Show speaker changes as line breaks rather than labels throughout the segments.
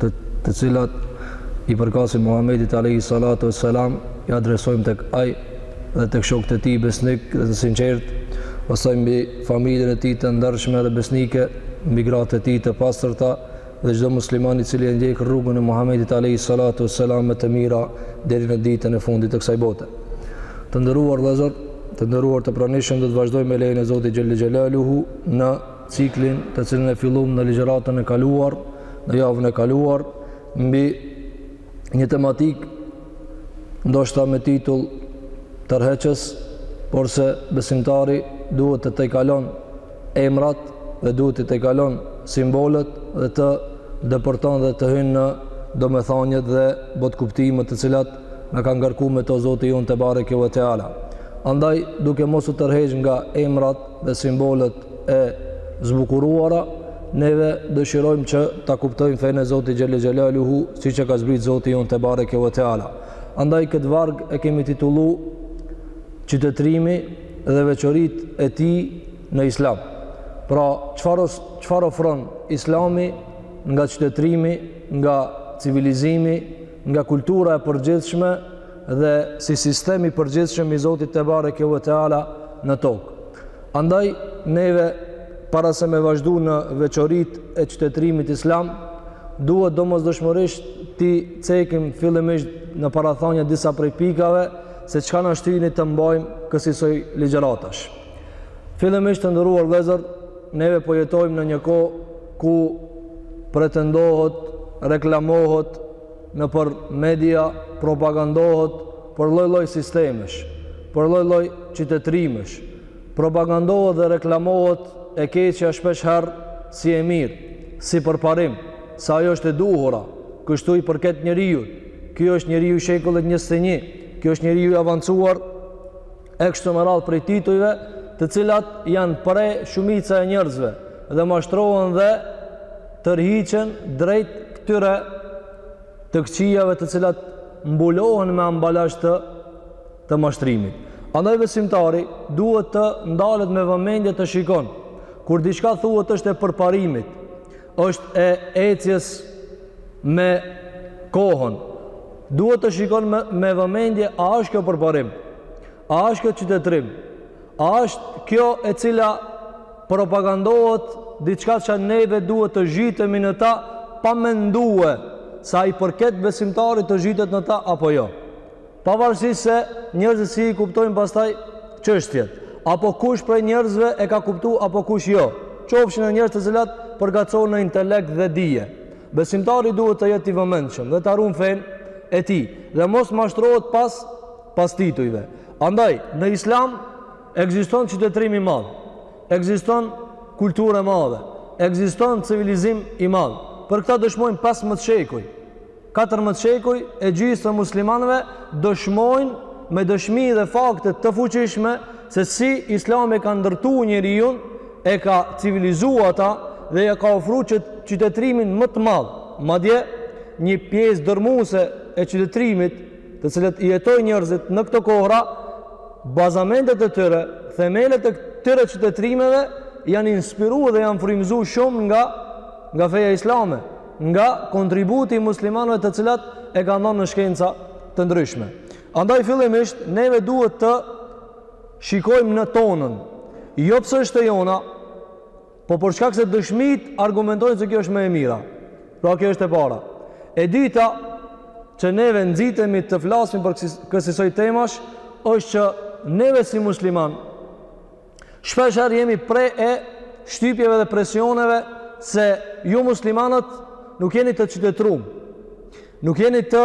të të cilat i përkasin Muhamedit alayhi salatu wassalam i adresojmë tek ai dhe tek shokët e tij besnikë dhe të sinqertë, pastaj mbi familjen e tij të ndershme dhe besnike, mbi gratë e tij të pastërta dhe çdo musliman i cili e ndjek rrugën e Muhamedit alayhi salatu wassalam me të mira deri në ditën e fundit të kësaj bote. Të nderuar vëllezër, të nderuar të pranishëm do të vazhdojmë me lejen e Zotit xhelle xhelaluhu në ciklin të cilin e fillum në ligjëratën e kaluar, në javën e kaluar, mbi një tematikë ndoshta me titull tërheqës, por se besimtari duhet të tejkalon emrat dhe duhet të tejkalon simbolet dhe të depërton dhe të hynë në domethëniet dhe botëkuptimet të cilat na ka ngarku me to Zoti jonë tebareke ve teala. Andaj duke mos u tërheqë nga emrat dhe simbolet e zbukuruara, neve dëshirojmë që ta kuptojmë fenë e Zotit xhelle xhelaluhu, siç e ka zbrit Zoti jonë tebareke ve teala. Andaj këtë varg e kemi titullu qytetërimi dhe veçoritë e tij në islam. Pra, çfarë ofron islami nga qytetërimi, nga civilizimi, nga kultura e përgjithshme dhe si sistem i përgjithshëm i Zotit tebareke ve teala në tokë. Andaj neve para se me vazhdu në veçoritë e qytetërimit islam, duhet domosdoshmërisht t'i cekim fillimisht në parathënie disa prej pikave se çka na shtyni të mbajmë kësisoj ligjëratash. Fillimisht të nderuar vëllezër, Neve po jetojmë në një kohë ku pretendohet, reklamohet nëpër media, propagandohet për lloj-lloj sistemesh, për lloj-lloj qytetërimesh. Propagandohet dhe reklamohet e keqja shpeshherë si e mirë, si përparim, se ajo është e duhura, kështu i përket njeriut, ky është njeriu i shekullit njëzet e një, ky është njeriu i avancuar, e kështu me radhë prej titujve, të cilat janë pre shumica e njerëzve dhe mashtrohen dhe tërhiqen drejt këtyre të këqijave të cilat mbulohen me ambalazh të të mashtrimit. Andaj besimtari duhet të ndalet me vëmendje të shikon kur diçka thuhet është e përparimit është e ecjes me kohën. Duhet të shikon me, me vëmendje a është kjo përparim, a është kjo qytetërim, a është kjo e cila propagandohet diçka që neve duhet të zhytemi në ta pa mendu se a i përket besimtarit të zhytet në ta apo jo. Pavarësisht se njerëzit si i kuptojnë pastaj çështjet, apo kush prej njerëzve e ka kuptu apo kush jo, qofshin edhe njerëz të cilët përgatiten në intelekt dhe dije, besimtari duhet të jetë i vëmendshëm dhe ta run fenë e tij dhe mos mashtrohet pas pas titujve. Andaj, në Islam ekziston qytetërim i madh, ekziston kulturë e madhe, ekziston civilizim i madh. Për këta dëshmojnë pesëmbëdhjetë shekuj. Katërmbëdhjetë shekuj e gjysë të muslimanëve dëshmojnë me dëshmi dhe fakte të fuqishme se si Islami e ka ndërtu njeriun, e ka civilizu ata dhe ia ka ofru qytetrimin më të madh, madje një pjesë dërmuese e qytetrimit të cilat i jetojnë njerëzit në këto kohra, bazamentet e tyre, themelet e tyre qytetrimeve janë inspiru dhe janë frymëzu shumë nga nga feja Islame. nga kontributi i muslimanëve të cilat e kanë dhon në shkenca të ndryshme. Andaj fillimisht neve duhet të shikojmë në tonën, jo pse është e jona, po për shkak se dëshmitë argumentojnë se kjo është më e mira. Pra kjo është e para. E dyta, që neve nxitemi të flasmi për kësisoj temash, është që neve si muslimanë Shpeshherë jemi pre e shtypjeve dhe presioneve se ju muslimanët nuk jeni të qytetrum, nuk jeni të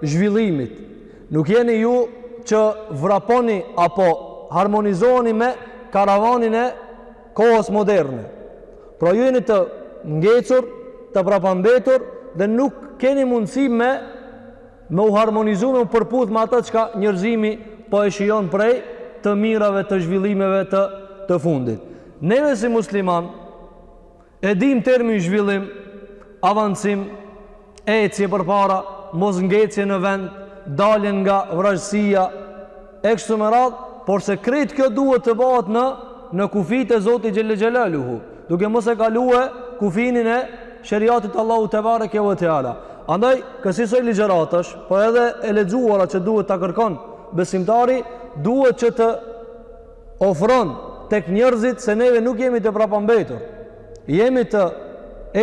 zhvillimit, nuk jeni ju që vraponi apo harmonizoheni me karavanin e kohës moderne. Pra ju jeni të ngecur, të prapambetur dhe nuk keni mundësi me me u harmonizu, me u përputh me ata çka njërzimi po e shijon prej të mirave të zhvillimeve të, të fundit. Neve si muslimanë, e dimë termin zhvillim, avancim, ecje përpara, mos ngecje në vend, dalje nga vrazhdësia, E kështu me radhë, porse krejt kjo duhet të bahet në në kufijtë e Zotit xhele xhelaluhu, duke mos e kalue kufinin e sheriatit të Allahut tebareke ve teala. Andaj, kësisoj ligjëratash, por edhe e lexuara që duhet ta kërkon besimtari, duhet që të ofron tek njerëzit se neve nuk jemi të prapambetur. Jemi të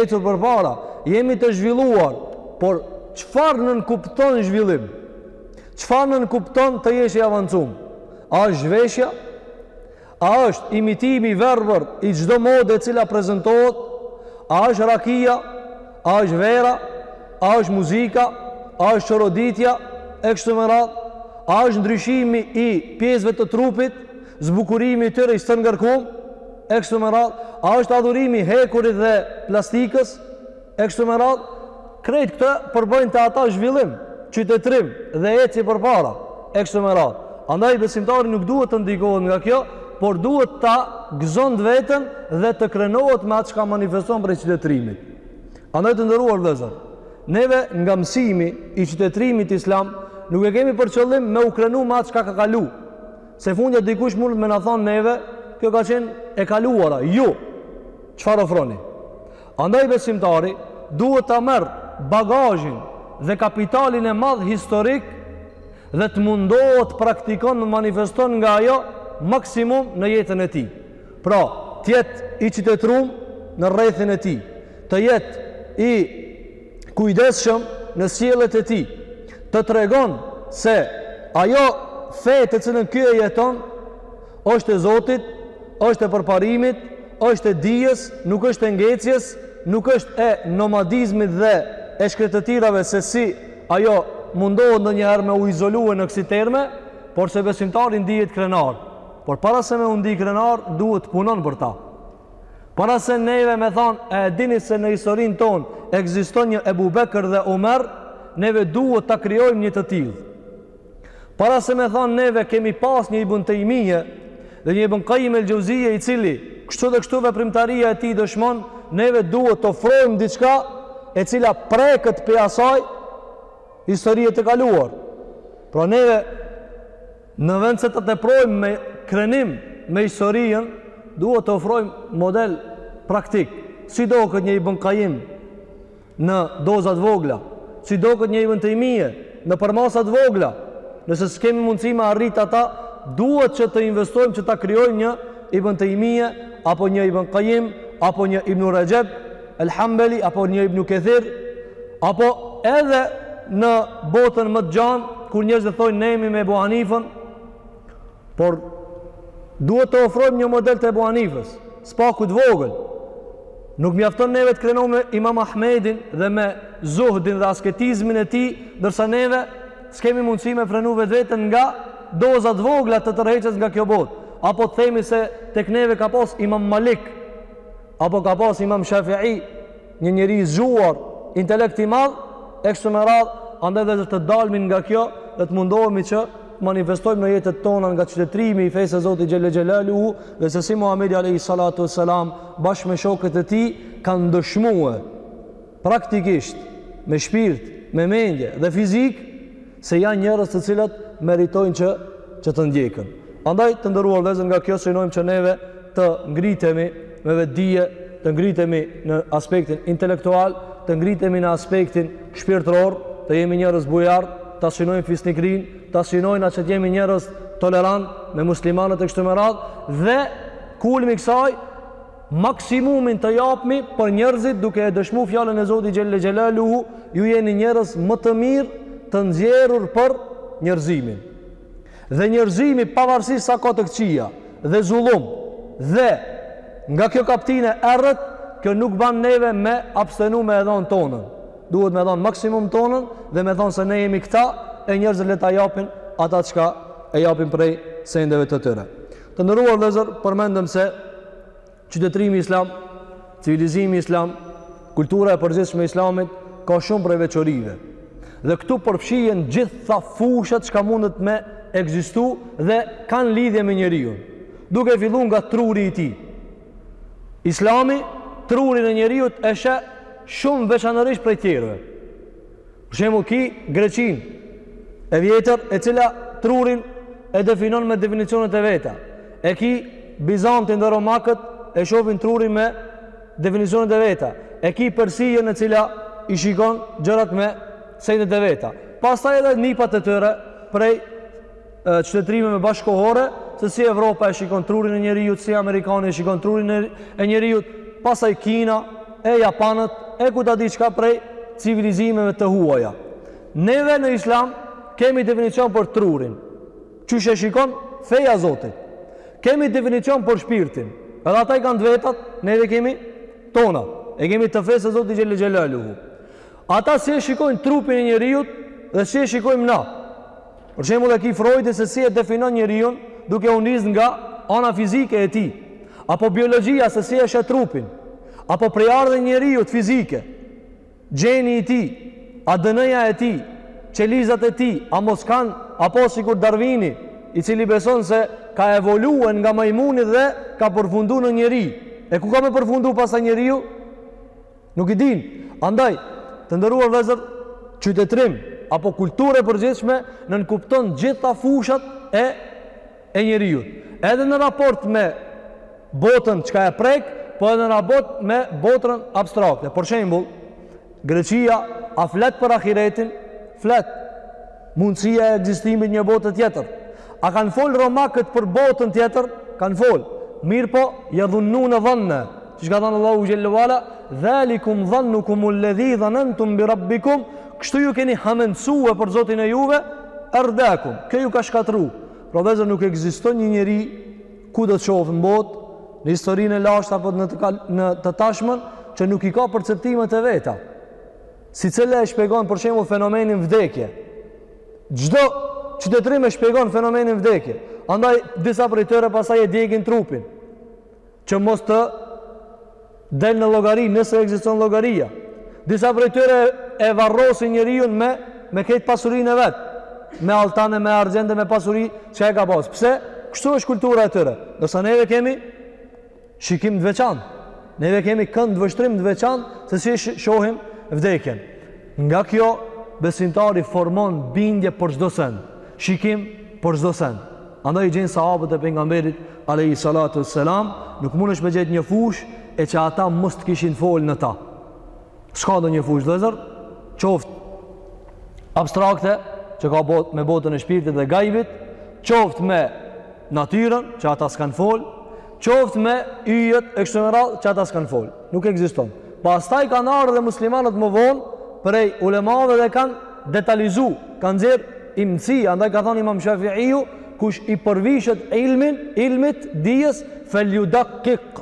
ecur përpara, jemi të zhvilluar, por çfarë nënkupton zhvillim? Çfarë nënkupton të jesh i avancum? A është zhveshja? A është imitimi i verbër i çdo mode e cila prezentohet? A është rakia? A është vera? A është muzika? A është çoroditja? E kështu me radhë? A është ndryshimi i pjesëve të trupit? Zbukurimi i tyre i stërngarkum? E kështu me radhë? A është adhurimi i hekurit dhe plastikës? E kështu me radhë, krejt këto përbëjnë te ata zhvillim, qytetrim dhe ecje përpara. E kështu me radhë. Andaj besimtari nuk duhet të ndikohet nga kjo, por duhet ta gëzon të veten dhe të krenohet me atë çka manifeston prej qytetrimit. Andaj të nderuar vëllezër. Neve nga mësimi i qytetrimit islam, nuk e kemi për qëllim me u krenu me atë çka ka kalu. Se fundja dikush mund me na thanë neve, kjo ka qenë e kaluara, ju, çfarë ofroni? Andaj besimtari duhet ta merr bagazhin dhe kapitalin e madh historik dhe të mundohet të praktikon dhe manifeston nga ajo maksimum në jetën e tij. Pra, të jetë i qytetërum në rrethin e tij, të jetë i kujdesshëm në sjelljet e tij, të tregon se ajo fe të cilën ky e jeton është e Zotit, është e përparimit, është e dijes, nuk është e ngecjes, nuk është e nomadizmit dhe e shkretëtirave se si ajo mundohet ndonjëherë me u izolue në kësi terme, por se besimtari ndihet krenar. Por para se me u ndi krenar, duhet të punon për ta. Para se neve me thanë, e dini se në historinë tonë, ekziston një Ebu Bekër dhe Omer, neve duhet ta krijojmë një të tillë. Para se me thanë neve kemi pas një Ibn Tejmije dhe një Ibn Kajim El Xheuzije i cili kështu dhe kështu veprimtaria e tij dëshmon, neve duhet të ofrojmë diçka e cila preket pi asaj historie të kaluar. Pra neve në vend se ta teprojmë me krenim me historinë, duhet të ofrojmë model praktik. Si doket një Ibn Kajim në doza të vogla, si doket një Ibn Tejmije, në përmasa të vogla, nëse s'kemi mundësi me arrit ata, duhet që të investojmë që ta krijojmë një Ibn Tejmije, apo një Ibn Kajim, apo një Ibn Rexheb, El Hambeli, apo një Ibn Kethir, apo edhe në botën më të gjanë, kur njerëzit thojnë ne jemi me Ebu Hanifën, Por duhet të ofrojmë një model të Ebu Hanifës, së paku të vogël. Nuk mjafton neve të krenohemi me Imam Ahmedin dhe me zuhdin dhe asketizmin e tij, ndërsa neve s'kemi mundësi me frenu vetveten nga doza të vogla të tërheqëse nga kjo botë. Apo të themi se tek neve ka pas Imam Malik, apo ka pas Imam Shafi'i, një njeri i zgjuar, intelekt i madh, e kështu me radhë, andaj dhe të dalmi nga kjo dhe të mundohemi që të manifestojmë në jetët tona nga qytetrimi i fesë së Zotit Xhelle Xhelaluhu dhe se si Muhammedi Alejhi Salatu Ve Selam bashkë me shokët e tij kanë dëshmue praktikisht me shpirt, me mendje dhe fizik se janë njerëz të cilët meritojnë që që të ndjeken. Andaj të nderuar vëllezër nga kjo synojmë që neve të ngritemi me dije, të ngritemi në aspektin intelektual, të ngritemi në aspektin shpirtëror, të jemi njerëz bujarë, ta synojmë fisnikërinë, ta synojmë atë që të jemi njerëz tolerantë me muslimanët e kështu me radhë dhe kulmi i kësaj maksimumin të japmi për njerëzit duke e dëshmu fjallën e Zotit Xhel-le Xhelaluhu ju jeni njerëz më të mirë të nxjerrur për njerëzimin dhe njerëzimi pavarësisht sa ka të këqija dhe zullum dhe nga kjo kaptinë e errët kjo nuk ban neve me abstenu me e dhon tonën duhet me e dhon maksimumin tonën dhe me thon se ne jemi këta e njerëzit le ta japin ata çka e japin prej sendeve të tyre Të nderuar vëllezër, përmendëm se qytetërimi islam, civilizimi islam, kultura e përgjithshme e islamit ka shumë prej veçorive. Dhe këtu përfshihen gjitha fushat çka mundet me ekzistu dhe kanë lidhje me njeriun. Duke fillu nga truri i tij. Islami trurin e njeriut e sheh shumë veçanërisht prej tjerëve. Për shembull ki Greqinë e vjetër e cila trurin e definon me definicionet e veta. E ki Bizantin dhe Romakët e shohin trurin me definicionet e veta. E ki Persinë e cila i shikon gjërat me sendet e veta. Pastaj edhe nipat e tyre prej qytetërimeve bashkëkohore, se si Evropa e shikon trurin e njeriut, si Amerikani e shikon trurin e njeriut, pastaj Kina, e Japanët, e ku ta di çka prej civilizimeve të huaja. Neve në islam kemi definicion për trurin, qysh e shikon feja e Zotit. Kemi definicion për shpirtin, edhe ata i kanë t'vetat, neve kemi tonat, e kemi të fesë Zotit Xhel-le Xhelaluhu. Ata si e shikojnë trupin e njeriut dhe si e shikojmë na. Për shembull e ki Frojdin se si e definon njeriun duke u nis nga ana fizike e tij, apo biologjia se si e sheh trupin, apo prejardhja e njeriut fizike, gjeni i tij, ADN-ja e tij, qelizat e tij, a mos kanë apo sikur Darvini, i cili beson se ka evoluu nga majmuni dhe ka përfundu në njeri. E ku ka me përfundu pastaj njeriu? Nuk i dinë. Andaj, të nderuar vëllezër, qytetërim apo kulturë e përgjithshme nënkupton gjitha fushat e e njeriut. Edhe në raport me botën çka e prek, po edhe në raport me botën abstrakte. Për shembull, Greqia a flet për ahiretin? Flet. Mundësia e ekzistimit një bote tjetër. A kanë folë romakët për botën tjetër? Kanë folë. Mirëpo, jedhunnune dhanne. Siç ka thënë Allahu xhel-le ue ala? Dhalikum dhannukumu ledhi dhanentum bi rabbikum. Kështu ju keni hamendësu për zotin e juve? Erdakum. Kjo ju ka shkatru. Pra vllezër nuk ekziston një njeri ku do të shofë në botë, në historinë e lashtë apo në të, në të tashmen, që nuk i ka perceptimet e veta. Secila e shpjegon për shembull fenomenin vdekje? Çdo qytetërim e shpjegon fenomenin vdekje. Andaj disa prej tyre pasaj e djegin trupin që mos të del në llogari nëse ekziston llogaria. Disa prej tyre e varrosin njeriun me me krejt pasurinë e vet, me altane, me argjende, me pasuri që e ka pas. Pse? Kështu është kultura e tyre. Kurse neve kemi shikim të veçantë. Neve kemi këndvështrim të veçantë se si shohim vdekjen. Nga kjo besimtari formon bindje për çdo send, shikim për çdo send. Andaj i gjen sahabët e pejgamberit alejhi salatu ue selam, nuk mundesh me gjet një fushë që ata mos të kishin fol në ta. S'ka ndonjë fushë vllezër, qoftë abstrakte, që ka bot, me botën e shpirtit dhe gajbit, qoftë me natyrën, që ata s'kan fol, qoftë me yjet e kështu me radhë, që ata s'kan fol. Nuk ekziston. Pastaj kanë ardhë dhe muslimanët më vonë, prej ulemave dhe kanë detalizu, kanë nxjerrë imtësi, andaj ka thonë imam Shafiiu, kush i përvishet ilmin, ilmit, dijes, feljudakkik.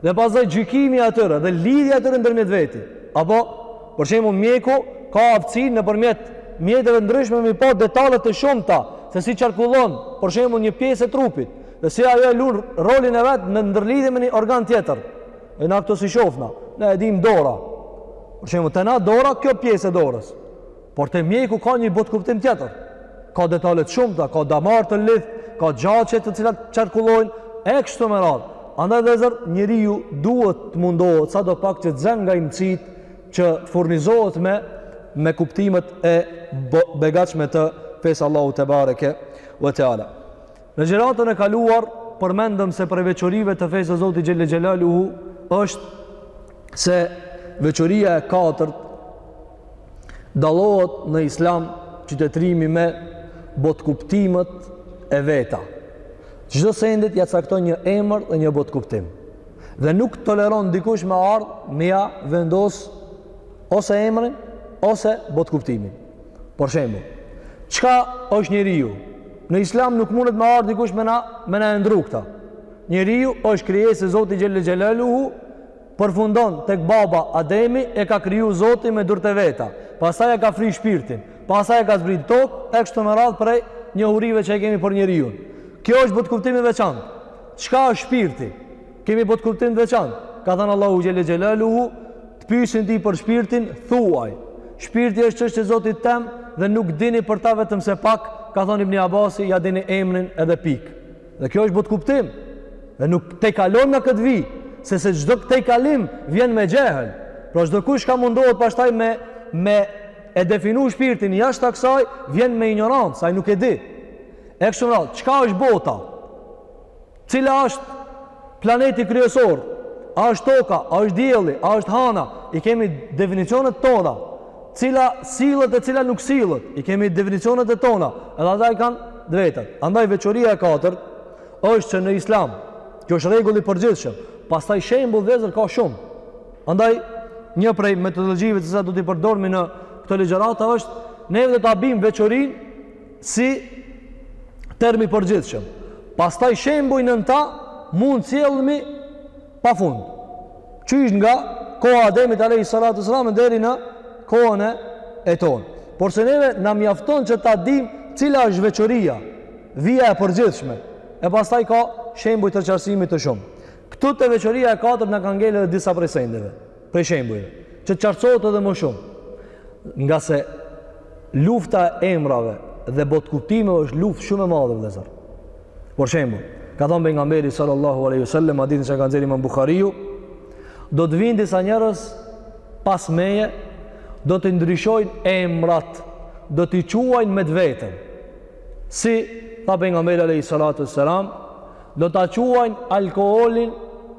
Dhe pastaj gjykimi i tyre dhe lidhja e tyre ndërmjet veti. Apo, për shembull, mjeku ka aftësi nëpërmjet mjeteve të ndryshme me pa detale të shumta se si qarkullon, për shembull, një pjesë e trupit dhe si ajo e lun rolin e vet në ndërlidhje me një organ tjetër. E na këto s'i shofna, na e dim dora. Për shembull, te na dora, kjo pjesë e dorës. Por te mjeku ka një botëkuptim tjetër. Ka detale të shumta, ka damar të lidhë, ka gjaçe të cilat qarkullojnë, e kështu me radhë. Andaj vllezër, njeriu duhet të mundohet, sado pak që të zënë nga imtësitë, që të furnizohet me, me kuptimet e begatshme të fesë Allahut tebareke ve teala. Në ligjëratën e kaluar, përmendëm se prej veçorive të fesë së Zotit xhel-le xhelaluhu, është se veçoria e katërt, Dallohet në Islam qytetërimi me botëkuptimet e veta. Çdo sendit ja cakton një emër dhe një botëkuptim. Dhe nuk toleron dikush me ardh me ja vendos ose emrin ose botëkuptimin. Për shembull, çka është njeriu? Në Islam nuk mundet me ardh dikush me na me na ndru këta. Njeriu është krijesë e Zotit xhel-le xhelaluhu Përfundon tek baba Ademi e ka kriju Zoti me durtë e veta, pastaj e ka fri shpirtin, pastaj e ka zbrit në tokë e kështu me radhë prej njohurive që e kemi për njeriun. Kjo është botëkuptim i veçantë. Çka është shpirti? Kemi botëkuptim të veçantë. Ka thënë Allahu xhelle xhelaluhu, të pyesin ti për shpirtin, thuaj. Shpirti është çështje e Zotit tem dhe nuk dini për ta vetëm se pak, ka thonë Ibn Abasi, ja dini emrin edhe pikë. Dhe kjo është botëkuptim. Dhe nuk tejkalojmë na këtë vijë, se se çdo tejkalim vjen me xhehl. Pra çdokush ka mundohet pastaj me me e definu shpirtin jashtë të kësaj, vjen me injorancë, se ai nuk e di. E kështu me radhë, çka është bota? Cila është Planeti kryesor, a është toka, a është dielli, a është hana, i kemi definicionet tona, cila sillet e cila nuk sillet, i kemi definicionet e tona, edhe ata i kanë drejtat. Andaj veçoria e katërt, është që në islam, kjo është rregull i përgjithshëm, pastaj shembuj vëllezër ka shumë. Andaj, një prej metodologjive të cilat do t'i përdormi në këto ligjërata është, neve do ta bim veçorinë, si term i përgjithshëm. Pastaj shembuj nën ta mund t'sjellmi pa fund. Qysh nga koha e Ademit alejhi salatu wasalam deri në kohën e tonë. Por se neve na mjafton që ta dim cila është veçoria, vija e përgjithshme. E pastaj ka shembuj të qartësimit të shumë. Këtu te veçoria e katërt na kanë ngel edhe disa prej sendeve. prej shembujve, që të qartësohet edhe më shumë, ngase lufta e emrave dhe botëkuptimeve është luftë shumë e madhe vëllezër. Për shembull, ka thënë pejgamberi sallallahu alaihi wasallam në hadithin që ka nxjerrë Imam Buhariu, do të vinë disa njerëz pas meje, do t'i ndryshojnë emrat, do t'i quajnë me të vetën. Si tha pejgamberi alaihi salatu wasalam, do ta quajnë alkoolin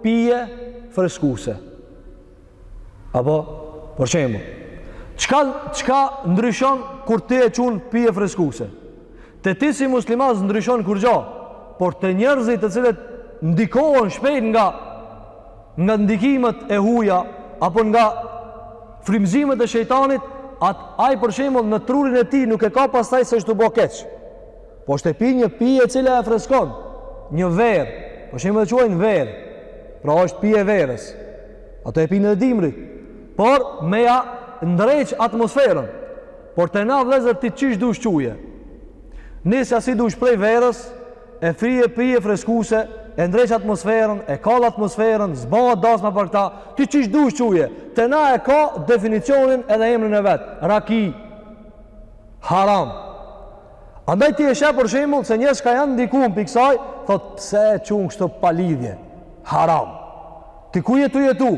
pije freskuese. Apo, për shembull, çka, çka ndryshon kur ti e qun pije freskuse? Te ti si musliman s'ndryshon kurgjo, por te njerëzit të cilët ndikohen shpejt nga nga ndikimet e huja, apo nga frymëzimet e shejtanit, at, ai për shembull në trurin e tij nuk e ka pastaj se është tu bo keq. Po është e pi një pije e cila e freskon, një verë, për shembull e quajnë verë, pra është pije e verës, ata e pinë dhe dimrit, por me ja ndreq atmosferën, por te na vllezër ti qysh dush quje, nëse asi dush prej verës, e fri e pije freskuse, e ndreq atmosferën, e kall atmosferën, s'bahet dasma pa këta, ti qysh dush quje, te na e ka definicionin edhe emrin e vet, raki, haram, Andaj ti e sheh për shembull se njerëz çka janë ndiku pi kësaj, thotë pse e qun kështu pa lidhje. Haram. Ti ku je tu jetu?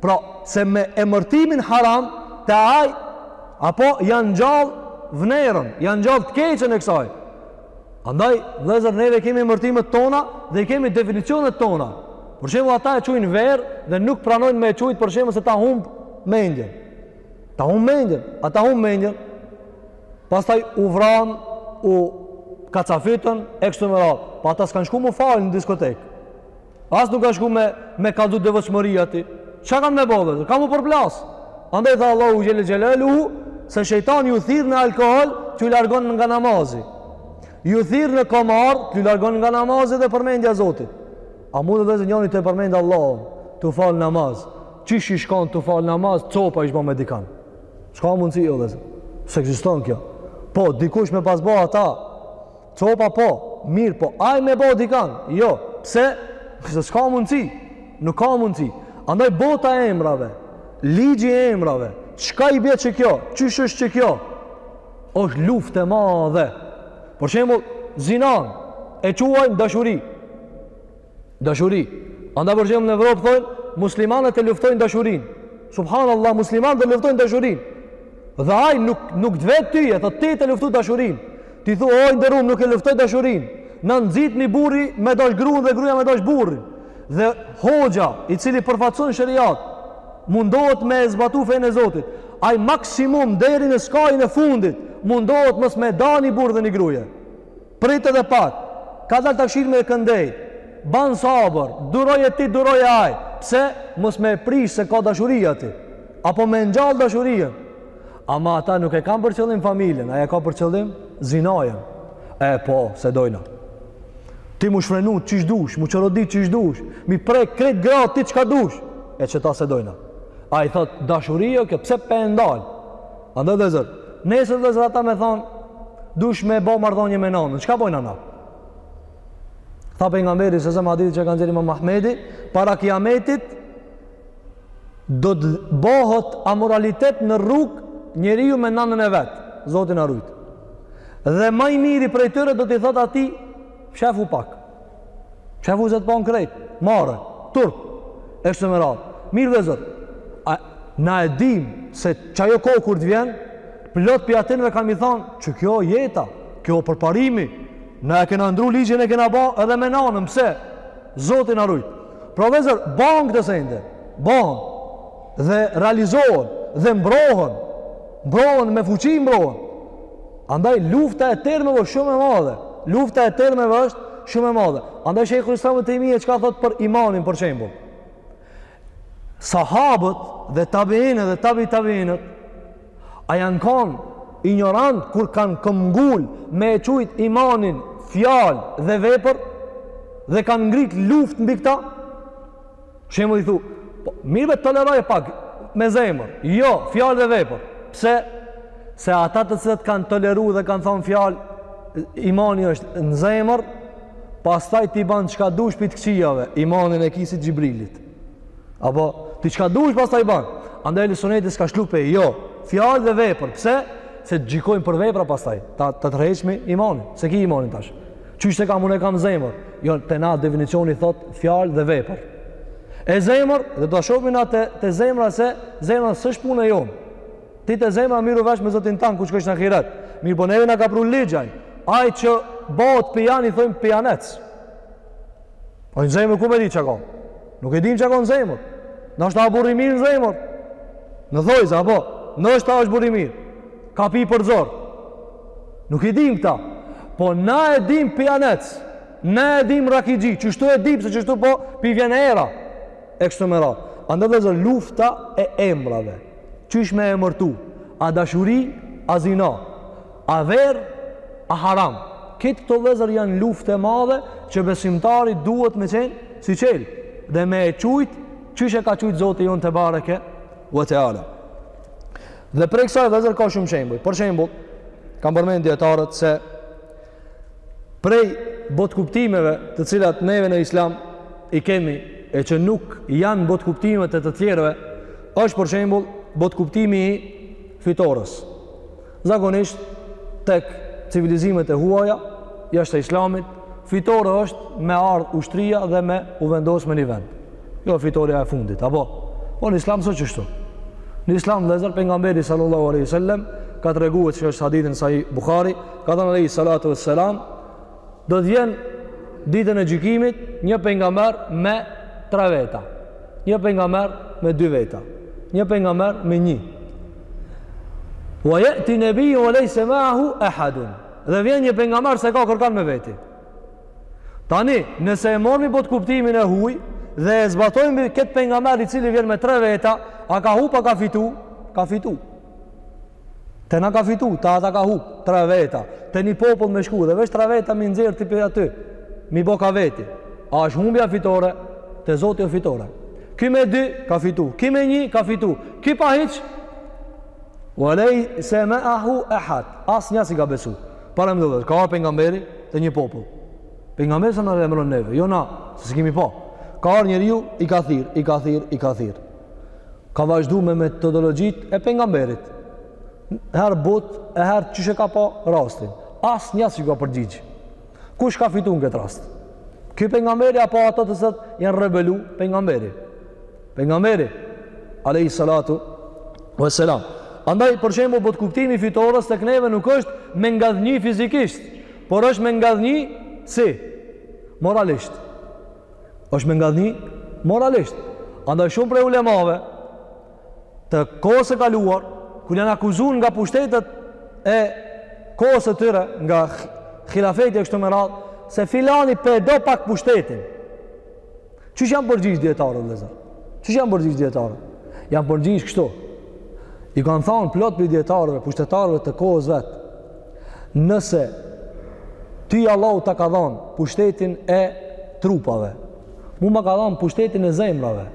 Pra, se me emërtimin haram te ai apo janë ngjall vnerin, janë ngjall të keqën e kësaj. Andaj vëllezër neve i kemi emërtimet tona dhe i kemi definicionet tona. Për shembull ata e qujnë verë dhe nuk pranojnë me e qujt për shembull se ta humb mendjen. Ta humb mendjen, a ta humb mendjen. Pastaj u vranë, u kacafytën, e kështu me radhë. Pa ata s'kanë shku m'u falë në diskotekë. As nuk kanë shku me, me kallzu devotshmëri aty. Ça kanë me bo ve? Kan m'u përplasë. Andaj tha Allahu Xhel-le Xhelaluhu se shejtan ju thirr në alkool t'ju largon nga namazi. Ju thirr në komar t'ju largon nga namazi dhe përmendja e Zotit. A mund vllezër njeri të përmendë Allahun, të falë namaz. Qysh i shkon tu falë namaz, copa ish bo me dikanë. S'ka mundësi jo vllezër, s'ekziston kjo. Po, dikush m'e pas bo ata, copa po, mirë po, ai me bo dikan, jo, pse, se s'ka mundësi, nuk ka mundësi. Andaj bota e emrave, ligji i emrave, çka i bje që kjo, qysh është që kjo, është luftë e madhe. Për shembull zinanë e quajnë dashuri. Dashuri. Andaj për shembull në Evropë thonë muslimanët e luftojnë dashurinë. Subhanallah, muslimanët e luftojnë dashurinë. Dhe ai nuk nuk të vet ty, e thotë ti tu e luftu dashurinë. Ti thua o i nderum nuk e luftoj dashurinë. Na nxitim burri me dash grun dhe gruja me dash burrin. Dhe hoxha i cili përfaqëson sheriat mundohet me e zbatu fenë e Zotit. Ai maksimum deri në skajin e fundit mundohet mos me da ni burrë dhe ni gruje. Prit edhe pak. Ka dalë taksiri me e këndej.
Ban sabër. Duroje ti, duroje ai. Pse? Mos me e prish se ka dashuri aty. Apo me e ngjall dashurinë. Ama ata nuk e kanë për qëllim familjen. Ai e ka për qëllim zinajën. E po, s'e dojna. Ti m'u shfrenu qysh dush, m'u çorodit qysh dush, m'i prek krejt gratë ti çka dush. E qeta s'e dojna. Ai thotë, dashuri o kjo, pse p'e ndal? Andaj vllezër, nesër vllezër ata me thonë, dush me bo marrëdhonie me nanën, çka bojna na? Tha Pejgamberi a.s. me hadith që ka nxjerrë imam Ahmedi, para kiametit, do të bohet amoralitet në rrugë njeriu me nanën e vet, Zoti na rujt. Dhe ma i miri prej tyre do t'i thotë atij, Mshefu pak. Mshefu se t'pan krejt. Marre, turp. E kështu me radhë. Mirë vllezër, na e dimë se qajo kohë kur të vjen, plot pi atynve kan me thanë, qe kjo jeta, kjo përparimi, na e kena ndru ligjin e kena ba edhe me nanën, pse? Zoti na rujt. Pra vllezër, bahen këto sende. Bahen. Dhe realizohen. Dhe mbrohen. Mbrohen me fuqi mbrohen. Andaj lufta e termeve është shumë e madhe. Lufta e termeve është shumë e madhe. Andaj Shejhul Islam ibn Tejmije çka thot për imanin për shembull. Sahabët dhe tabiinë dhe tabi tabiinët a janë kanë injorant kur kanë këmbëngul me e qujt imanin fjalë dhe vepër dhe kanë ngrit luftë mbi këta Shembull i thu, po, mirë ve, toleroj pak, me zemër, jo, fjalë dhe vepër. Pse? Se ata të cilët kanë toleru dhe kanë thonë fjalë, imani është në zemër, pastaj ti ban çka dush prej të këqijave, imanin e ki si t'Xhibrilit. Apo, ti çka dush pastaj ban. Andaj ehli suneti s'ka lshu pe, jo, fjalë dhe vepër. Pse? Se t'gjykojmë për vepra pastaj, ta, ta tërheqmi imanin, s'e ki imanin tash. Qysh s'e kam, unë kam zemër. Jo, te na definicioni thot fjalë dhe vepër. E zemër, dhe ta shofim atë te zemra se zemra s'është punë e jonë. Ti te zemra mirru vesh me Zotin tand, kur çohesh në ahiret. Mirëpo neve na ka pru ligj ai. Ai që bëhet pijan, i thojmë pijanec. Po në zemër, ku me di çka ka? Nuk e dim çka ka në zemër. Noshta burrë i mirë në zemër. Në thojza, apo? Noshta është burrë i mirë. Ka pi për zor. Nuk i dim këta. Po na e dim pijanec. Na e dim rakixhi. Qeshtu e dim, se qeshtu po pi vjen era. E kështu me ra. Andaj vllezër lufta e emrave. Qysh me emërtu. A dashuri, a zina. A verë, a haram. Këtë këto vëllezër janë luftë e madhe që besimtari duhet me qenë syçelë dhe me e qujtë qysh e ka qujtë Zoti jonë tebareke ve teala. Dhe prej kësaj vëllezër ka shumë shembuj. Për shembull, kanë përmend dijetarët se prej botëkuptimeve të cilat neve në islam i kemi e që nuk janë botëkuptimet e të tjerëve, është për shembull botëkuptimi i fitores. Zakonisht tek civilizimet e huaja, jashtë islamit, fitorja është me ardh ushtria dhe me u vendos në një vend. Kjo fitorja e fundit, apo? Po në islam s'është qeshtu. Në islam vëllezër pejgamberi sallallahu aleyhi sallem, ka tregu e që është hadithi n'Sahih Buhari, ka thënë alejhi salatu ve selam, Do të vjen ditën e gjykimit një pejgamber me tre veta, një pejgamber me dy veta, një pejgamber me një. Wa yati nabiyyu wa laysa ma'ahu ahad. Dhe vjen një pejgamber s'e ka kërkan me veti. Tani, nëse e marrmi botëkuptimin e huaj dhe e zbatojmë te ky pejgamber i cili vjen me tre veta, a ka hup a ka fitu? Ka fitu. Te na ka fitu, ta ata ka hup, tre veta. Te një popull me shku dhe vesh tre veta m'i nxjerr ti prej aty. M'i bo ka veti. A është humbja fitore? Te zoti o fitore. Ky me dy ka fitu, ky me një ka fitu, ky pa hiç. Wa lejse meahu ehad, as një s'i ka besu. Paramendojeni, ka ardh pejgamberi te një popull. Pejgamberi se na emron neve, jo na, se s'i kimi pa. Ka ardh njeriu, i ka thirr, i ka thirr, i ka thirr. ka vazhdu me metodologjitë e pejgamberit herë butë e herë qysh e ka pa rastin asnjë s'ju ka përgjigj kush ka fitu në këtë rast ky pejgamberi apo ata të cilët janë rebelu pejgamberi pejgamberi alejhi salatu ve selam andaj për shembull botëkuptimi i fitores tek neve nuk është me ngadhnjy fizikisht por është me ngadhnjy si moralisht është me ngadhnjy moralisht. Andaj shumë prej ulemave të kohës së kaluar, kur janë akuzu nga pushtetet e kohës së tyre, nga hilafeti e kështu me radhë, se filani po e do pak pushtetin. Qysh janë përgjigj dijetarët, vëllezër? Qysh janë përgjigj dijetarët? Janë përgjigj kështu. Iu kanë thanë plot prej dijetarëve, pushtetarëve të kohës vet, Nëse ti Allahu ta ka dhanë pushtetin e trupave, mu ma ka dhanë pushtetin e zemrave.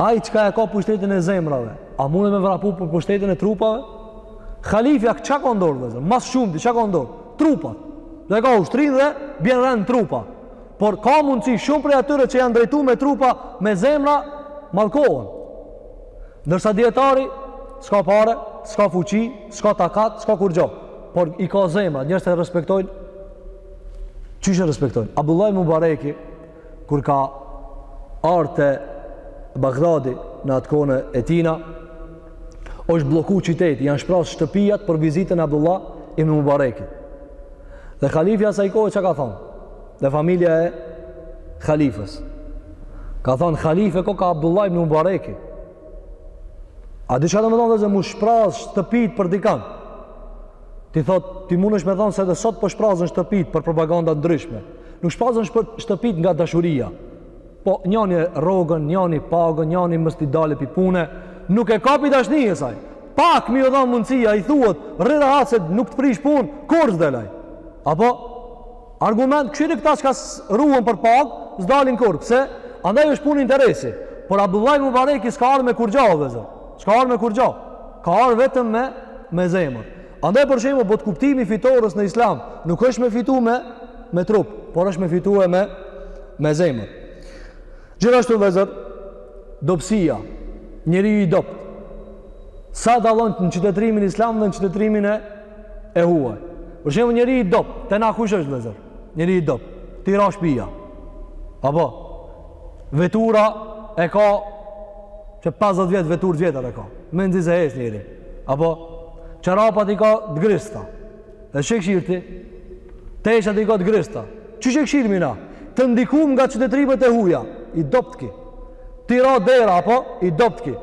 Ai çka e ka pushtetin e zemrave, a mundet me vrapu për pushtetin e trupave? Halifja çka ka n'dorë vllezër? Ma s'shumti çka ka n'dorë? Trupa. Dhe ka ushtrinë dhe bjen n'rend trupa. Por ka mundësi shumë prej atyre që janë drejtu me trupa, me zemra mallkohen. Ndërsa dijetari s'ka pare, s'ka fuqi, s'ka takat, s'ka kurgjo. Por i ka zemra, njerëzit e respektojnë. Qysh e respektojnë? Abdullah ibn Mubareki kur ka ardh te Bagdadi në atë kohën e tina, është bllokue qyteti, janë shpraz shtëpiat për vizitën e Abdullah ibn Mubarekit. Dhe halifja i asaj kohe çka ka thonë, Dhe familja e halifës. Ka thanë halife koka Abdullah ibn Mubareki. A di çka do me thanë me u shpraz shtëpitë për dikënd? Ti thot, ti mundesh me thonë se edhe sot po shprazen shtëpitë për propaganda të ndryshme. Nuk shprazen shtëpitë nga dashuria. Po njani rrogën, njani pagën, njani mos të dalë prej pune, nuk e ka prej dashnie asaj. Pak me iu dhanë mundësia, i thuhet, rri rahat se nuk të prish punë, kurrë s'del ai. Apo, Argument, këshirë këta që shkruan për pagë, s'dalin kur, pse? Andaj është punë interesi. Por Abdullah ibn Mubareki s'ka ardh me kurrgjë o vëllazër. S'ka ardh me kurrgjë. Ka ardh vetëm me me zemër. Andaj për shembull, botëkuptimi i fitores në Islam nuk është me fitu me me trup, por është me fitue me me zemër. Gjithashtu vëllazër, dobësia, njeri i dobt. Sa dallon në qytetrimin islam dhe në qytetrimin e e huaj. Për shembull njeri i dobt, te na kush është vëllazër? Njeri i dobt, t'i ra shpia. Apo vetura e ka që 50 vjet veturë t'vjetër e ka. Mezi se hec njeri. Apo çarapat i ka të grista. E çe kshyr ti. Teshat i ka të grista. Qysh e kshyrmi na? Të ndikum nga qytetrimet e huaja, i dobt ky. T'i ra dera apo i dobt ky.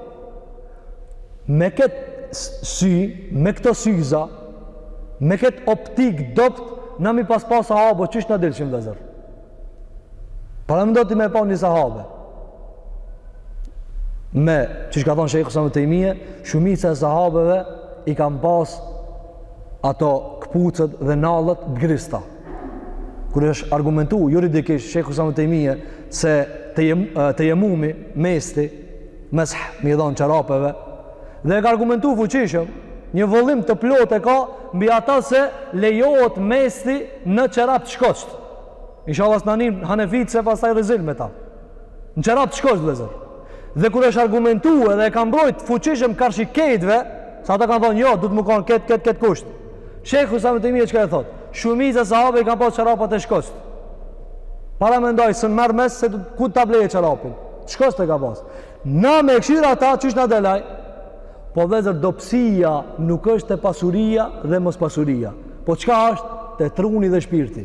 me këtë sy, me këto syza, me këtë optikë t'dobt, na me i pas pa sahabe, qysh na dilshin vëllazër? Paramendo ti me pa një sahabe. Me, që ç'ka thonë Shejhul Islam Ibn Tejmije, shumica e sahabeve i kanë pas ato këpucët dhe nallet t'grista. Kur është argumentu juridikisht Shejhul Islam Ibn Tejmije se te, jem, tejemumi mest'hi, mes'h me i dhon çorapeve dhe e ka argumentu fuqishëm një vëllim të plotë e ka mbi ata se lejohet mest'hi në çorap të shkoqt inshallah s'na nijn hanefit se pastaj rezil me ta në çorap të shkoqt vllazër dhe kur është argumentu dhe e ka mbrojt fuqishëm karshi këtyne se ata kanë thonë jo duhet me kanë këtë këtë këtë kusht Shejhul Islam Ibn Tejmije çka thot shumica sahabe i kanë pas çorapat e shkoqt paramendo s'e merr vesh se ku ta blejë çorapin S'ka ç'të ka pas? Na me kshyrë ata, qysh na delke? Po vllazër, dobsia nuk është te pasuria dhe mospasuria. Po çka është? Te truni dhe shpirti.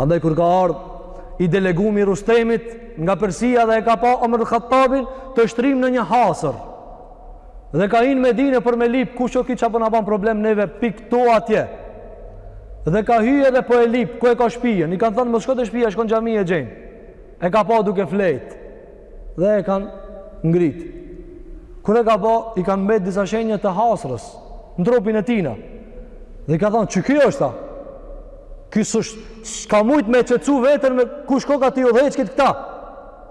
Andaj kur ka ardhë i delegumi i Rustemit nga Persia dhe e ka pa Omer Hattabin të shtrim në një hasër. Dhe ka hinë me dine për me lip, kush o ky që po na ban problem neve, pik atje. Dhe ka hy edhe po e lip, ku e ka shpijën. I kanë thënë, mos shko te shpija, shko n'xhami e gjenë. E ka pa duke flejt dhe e kanë ngrit. Kur e ka pa, i kanë mbet disa shenja të hasrës në trupin e tina. Dhe i ka thonë, qeky është a? Ky s'ka mujt me qeshtu vetën me ku shko ka ti udhëheqit këta.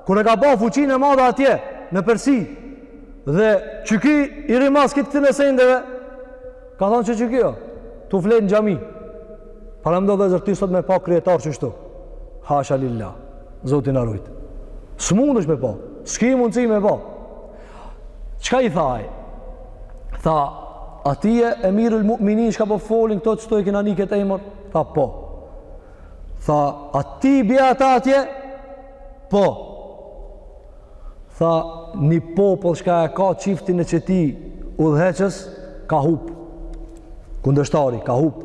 Kur e ka pa fuqinë e madhe atje, në Persi, dhe qeky hy rrin mas këtë këtë në sendeve, Ka thonë qe qekjo, tu flejt në xhami. Paramendo vllezër ti sot me pa kryetar qështu. Hasha lilla, Zoti na rujt. S'mundesh me pa, s'ki mundësi me pa. Çka i tha? Tha, a ti je emirul mu'minin çka po folin këto që ti e ki një këtë emër? Tha, po. Tha, a ti bje ata atje? Po. tha një popull çka e ka çiftin e qëtij udhëheqës ka hup kundërshtari ka hup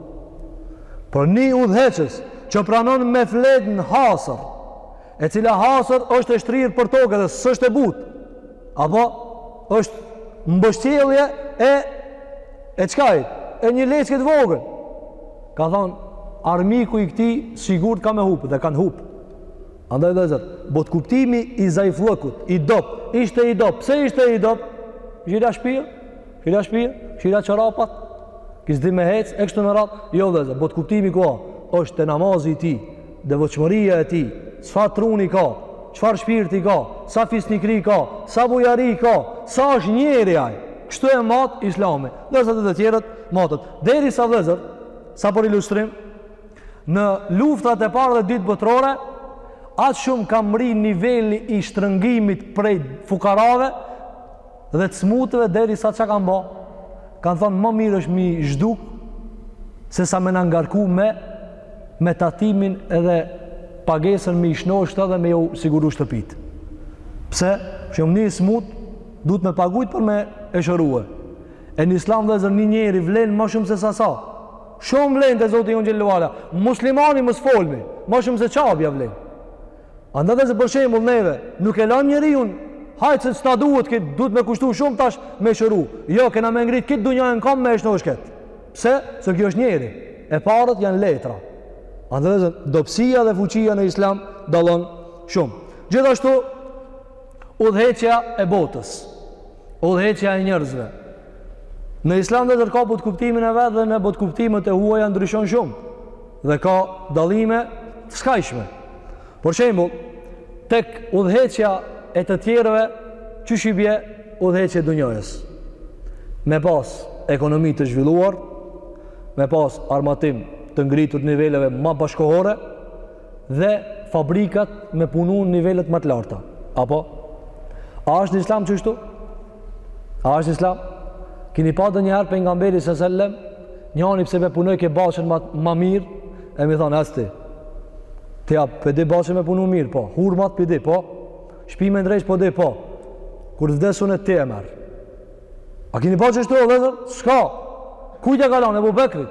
për një udhëheqës që pranon me flejt në hasër e cila hasër është e shtrirë për toke dhe s'është e butë apo është mbështjellje e e çkaj e një leckë të vogël ka thonë armiku i këtij sigurt ka me hup dhe kanë hup Andaj vllezër, botëkuptimi i zaifllëkut, i dobt, ishte i dobt, pse ishte i dobt? Qyrja shpia, qyrja shpia, qyrja çarapat, ky s'di me hec, e kështu me radhë, jo vllezër, botëkuptimi ku a, është te namazi i tij, devotshmëria e tij, çfarë truni ka, çfarë shpirti ka, sa fisnikëri ka, sa bujari ka, sa është njeri ai, kështu e mat islami, ndërsa te të tjerët matet, derisa vllezër, sa për ilustrim, Në luftrat e parë dhe dytë botërore, aq shumë ka mrri niveli i shtrëngimit prej fukarave dhe të smutëve derisa çka kanë bo. Kanë thonë më mirë është me i zhduk se sa me na ngarku me me tatimin edhe pagesën me i shnosh këta dhe me ju siguru shtëpitë. Pse? Shumë një i smutë, duhet me pagujt për me e shërue. E në islam vllezër një njeri vlen ma shumë se sa sa. Shumë vlen te Zoti jonë xhele ve ala. Muslimani mos fol ma, ma shumë se Qabja vlen. Andaj vllezër për shembull neve nuk e lajmë njeriun hajt se s'na duhet ky duhet me kushtu shumë tash me shëru. Jo, kena me ngrit këtë dunjanë kem me e shnosh këtë. Pse? Se kjo është njeri. E paret janë letra. Andaj dhe dobësia dhe fuqia në Islam dallon shumë. Gjithashtu udhëheqja e botës, udhëheqja e njerëzve, Në islam vllezër ka botëkuptimin e vet dhe në botëkuptimet e huaja ndryshon shumë. Dhe ka dallime të skajshme. Për shembull, tek udhëheqja e të tjerëve, qysh i bje udhëheqje e dunjasë. Me pas ekonomi të zhvilluar, me pas armatim të ngritur niveleve ma bashkëkohore, dhe fabrikat me punu në nivelet ma të larta. Apo? A asht në islam qishtu? A asht në islam? Keni pa donjëherë pejgamberi alejhi selam, njanit pse me punoi ke bahçen ma, ma mirë, e m'i thonë, esti, ti ja po di bahçen me punu mirë, po, hurmat po di, po, shpi me ndreq po di, po, kur të vdesun e ti e merr. A keni pa qishtu, vllezër, s'ka, kush t'ja kalon, Ebu Bekrit,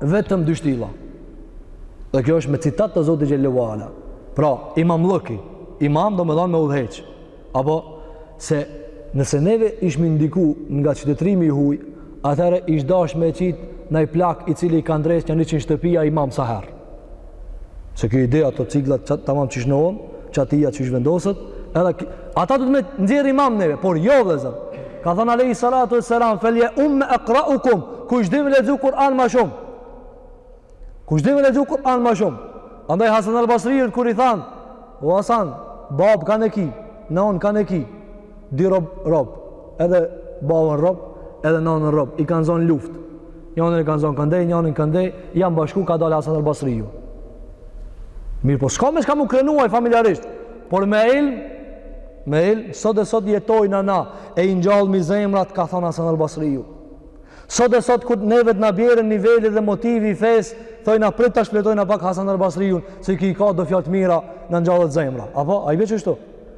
vetëm dy shtylla. Dhe kjo është me citat të Zotit Xhele ue Ala. Pra, imam lëki, imam domethanë me udhëheq. Apo, se nëse neve ishmi ndiku nga qytetërimi i huj, atëherë ish dash me qit naj plak i cili i ka ndreqë nja njëqind shtëpia imam sa herë. Se ky i di ato ciglat tamam qysh renohen, çatia qysh vendoset, edhe ki, ata do të me nxjerr imam neve, por jo vllezër. Ka thënë alejhi salatu wassalam falya um aqraukum, kush din me lexu Kur'an më shumë. Kush din me lexu Kur'an më shumë. Andaj Hasan al-Basri kur i than, "O Hasan, babë kan e ki, nonë kan e ki." dy rob rob edhe babën rob edhe nanën rob i kanë zonë luftë njanin e kanë zonë këndej njanin këndej janë bashku ka dalë Hasan al-Basriju mirëpo s'ka me çka mu krenuaj familjarisht por me ilm me ilm sot e sot jetojna hajde t'i ngjallmi zemrat ka thonë Hasan al-Basriju sot e sot kur neve të na bjerën niveli dhe motivi i fesë thojna prit ta shfletojna pak Hasan al-Basriun se ky i ka do fjalë të mira na ngjallet zemra apo a i bje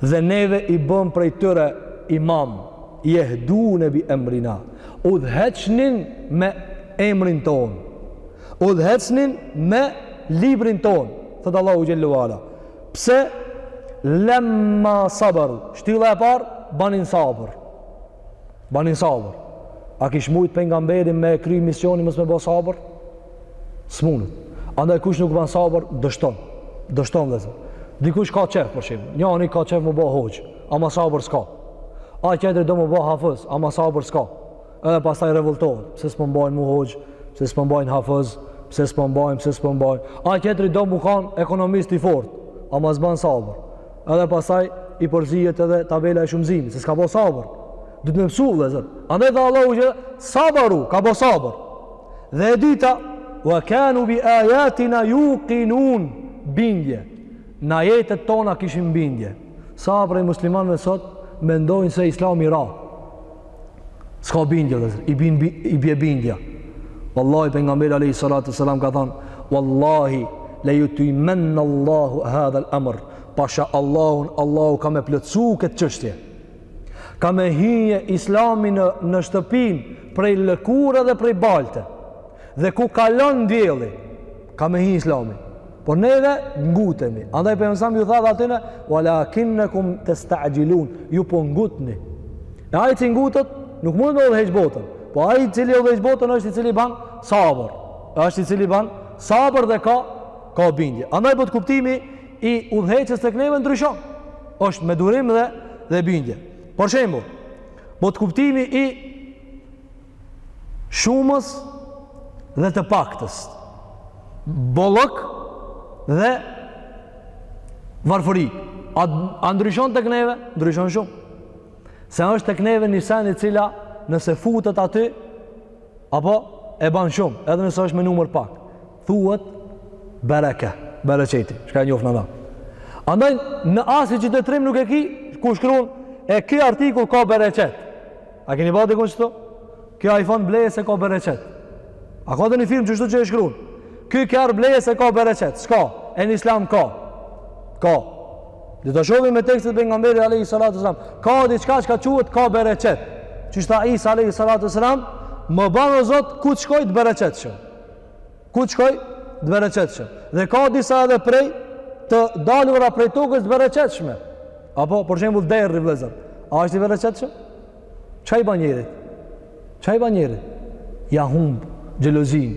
Dhe neve i bëm prej tyre imam, jehdune bi emrina, udhëheqnin me emrin tonë, udhëheqnin me librin tonë, thotë Allahu Xhele ue Ala. Pse? Lemma saberu, shtylla e parë, banin sabër. Banin sabër. A kish mujtë pejgamberi me kry misionin mos me bo sabër? S'munet. Andaj kush nuk ban sabër, dështon. Dështon vllezër. Dikush ka qef, për shembull. Njani ka qef m'u bo hoxhë, ama sabër s'ka. Ai tjetri do m'u bo hafëz, ama sabër s'ka. Edhe pastaj revoltohet, pse s'po m'bajnë mu hoxhë, pse s'po m'bajnë hafëz, pse s'po m'bajnë, pse s'po m'bajnë. Ai tjetri do me kanë ekonomist i fort, ama s'ban sabër. Edhe pastaj i përzihet edhe tabela e shumëzimi, se s'ka bo sabër. Duhet me mësu, vllezër. Andaj thotë Allahu xhele, saberu, kanë bo sabër. Dhe e dyta, wa kanu bi ayatina yuqinun, bindje. Në ajetet tona kishin bindje. Sa prej muslimanëve sot mendojnë se Islami ra. S'ka bindje, vllezër, i bin i bie bindja. Wallahi pejgamberi alayhi salatu sallam ka thënë, "Wallahi la yutimanna Allahu hadha al-amr." Pasha Allahun, Allahu ka me plotsu këtë çështje. Ka me hy islami në, në shtëpinë prej lëkure dhe prej balte. Dhe ku kalon dielli, ka me hy islami. Por neve ngutemi. Andaj pejgamberi ju tha dhe atyne, wa lakinnekum testaxhilun, ju po ngutni. E ai që ngutet, nuk mund me udhëheq botën. Po ai i cili udhëheq botën është i cili ban sabër. është i cili ban sabër dhe ka, ka bindje. Andaj botëkuptimi, i udhëheqjes tek neve ndryshon. Është me durim dhe bindje. Për shembull, botëkuptimi i shumës dhe të paktës. Bollëk dhe varfëri. A, a ndryshon tek neve? Ndryshon shumë. Se është tek neve një sen i cila nëse futet aty, apo e ban shumë, edhe nëse është me numër pak. thuhet bereke, bereqeti, çka e njofim na. Andaj, në asi qytetërim nuk e ki, ku shkruan, e ky artikull ka bereqet. A keni pa dikun kështu? Kjo iPhone bleje se ka bereqet. A ka ndonji film kështu që e shkruan? Ky kerr bleje se ka bereqet. S'ka, e në islam ka. Ka. Do ta shofim me tekstet pejgamberi alayhi salatu selam. Ka diçka çka quhet, ka bereqet. Ç'tha Isa alayhi salatu selam, më ban o Zot, ku të shkoj të bereqetshëm. Ku të shkoj të bereqetshëm. Dhe ka disa edhe prej të dalura prej tokës të bereqetshme. Apo, për shembull, derri vëllezër. A është i bereqetshëm? Çka i ban njerit? Çka i ban njerit? Ia humb xhelozinë,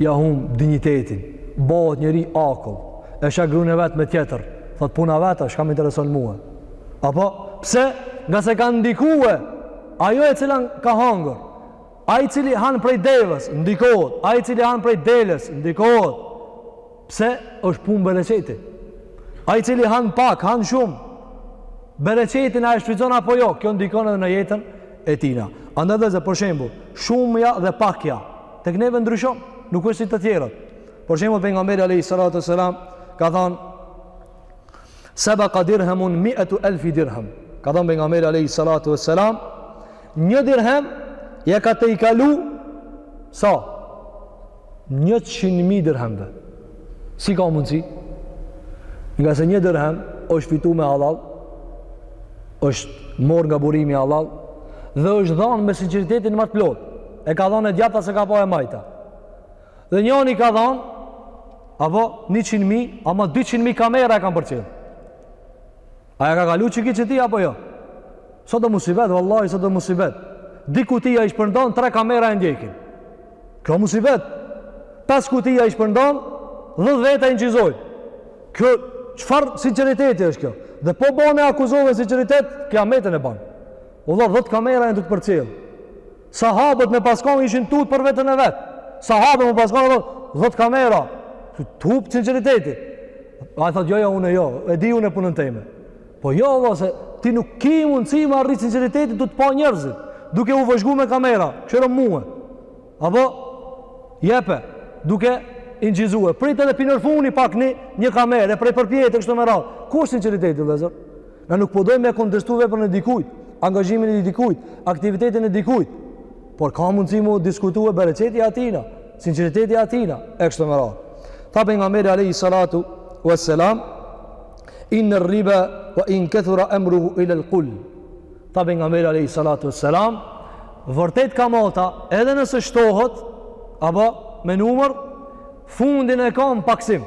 ia humb dinjitetin. Bëhet njeri akull. E sheh grun e vet me tjetër. Thotë puna e vet, çka më intereson mue? Apo, pse? Ngase kanë ndikue ajo e cila ka hangër. Ai i cili han prej devës, ndikohet. Ai i cili han prej delës, ndikohet. Pse është punë bereqeti? Ai i cili han pak, han shumë. Bereqetin a e shfrytëzon apo jo? Kjo ndikon edhe në jetën e tina. Andaj vëllezër, për shembull, shumja dhe pakja, tek neve ndryshon, nuk është si të tjerët. Për shembull, pejgamberi alayhi salatu selam ka thënë Sabaqa dirhamun mi'ata alfi dirham. Ka thanë pejgamberi alayhi salatu selam Një dirhem ia ka tejkalu sa? Njëqind mijë dirhemve. Si ka mundësi? Ngase një dirhem është fitu me hallall, është marrë nga burimi hallall, dhe është dhanë me sinceritetin ma të plotë. E ka dhanë e djathta s'e ka pa e majta. Dhe njani ka dhanë, apo njëqind mijë, ama dyqind mijë kamera e kanë përcjellë. A ja ka kalu çiki që ti, apo jo? Sot do musibet, vallahi, sot do musibet. Dy kutia i shpërndan, tre kamera e ndjekin. Kjo musibet. Pesë kutia i shpërndan, dhetë veta e inçizojn. Kjo, çfarë sinceriteti është kjo? Dhe po bane akuzove sinceritet, kijametin e banë. O dhe dhetë kamera janë tu t'përcjellë. Sahabët me paskon ishin tut për veten e vet. Sahabët me paskon 10 kamera. T'hup sinqeriteti. Ai thotë jo jo unë jo, e di unë punën teme. Po jo valla se ti nuk ke mundësi me arrit sinqeritetin duke t'pa njerëzit duke u vëzhgu me kamera. Kqyr mua. Apo jepe duke inçizue. Prit edhe telefoni pak një një kamerë, e prej përpjetë kështu me radhë. Ku është sinqeriteti vëllazër? Na nuk po dojmë me kontestu veprën e dikujt, angazhimin e dikujt, aktivitetin e dikujt. Por ka mundësi mu diskutue bereqeti i atina, sinceriteti i atina, e kështu me radhë. Tha Pejgamberi alejhi salatu ve selam, inne rriba ve in kethura emruhu ilel kull. Tha Pejgamberi alejhi salatu ve selam, vërtet kamata edhe nëse shtohet, apo me numër, fundin e ka në paksim.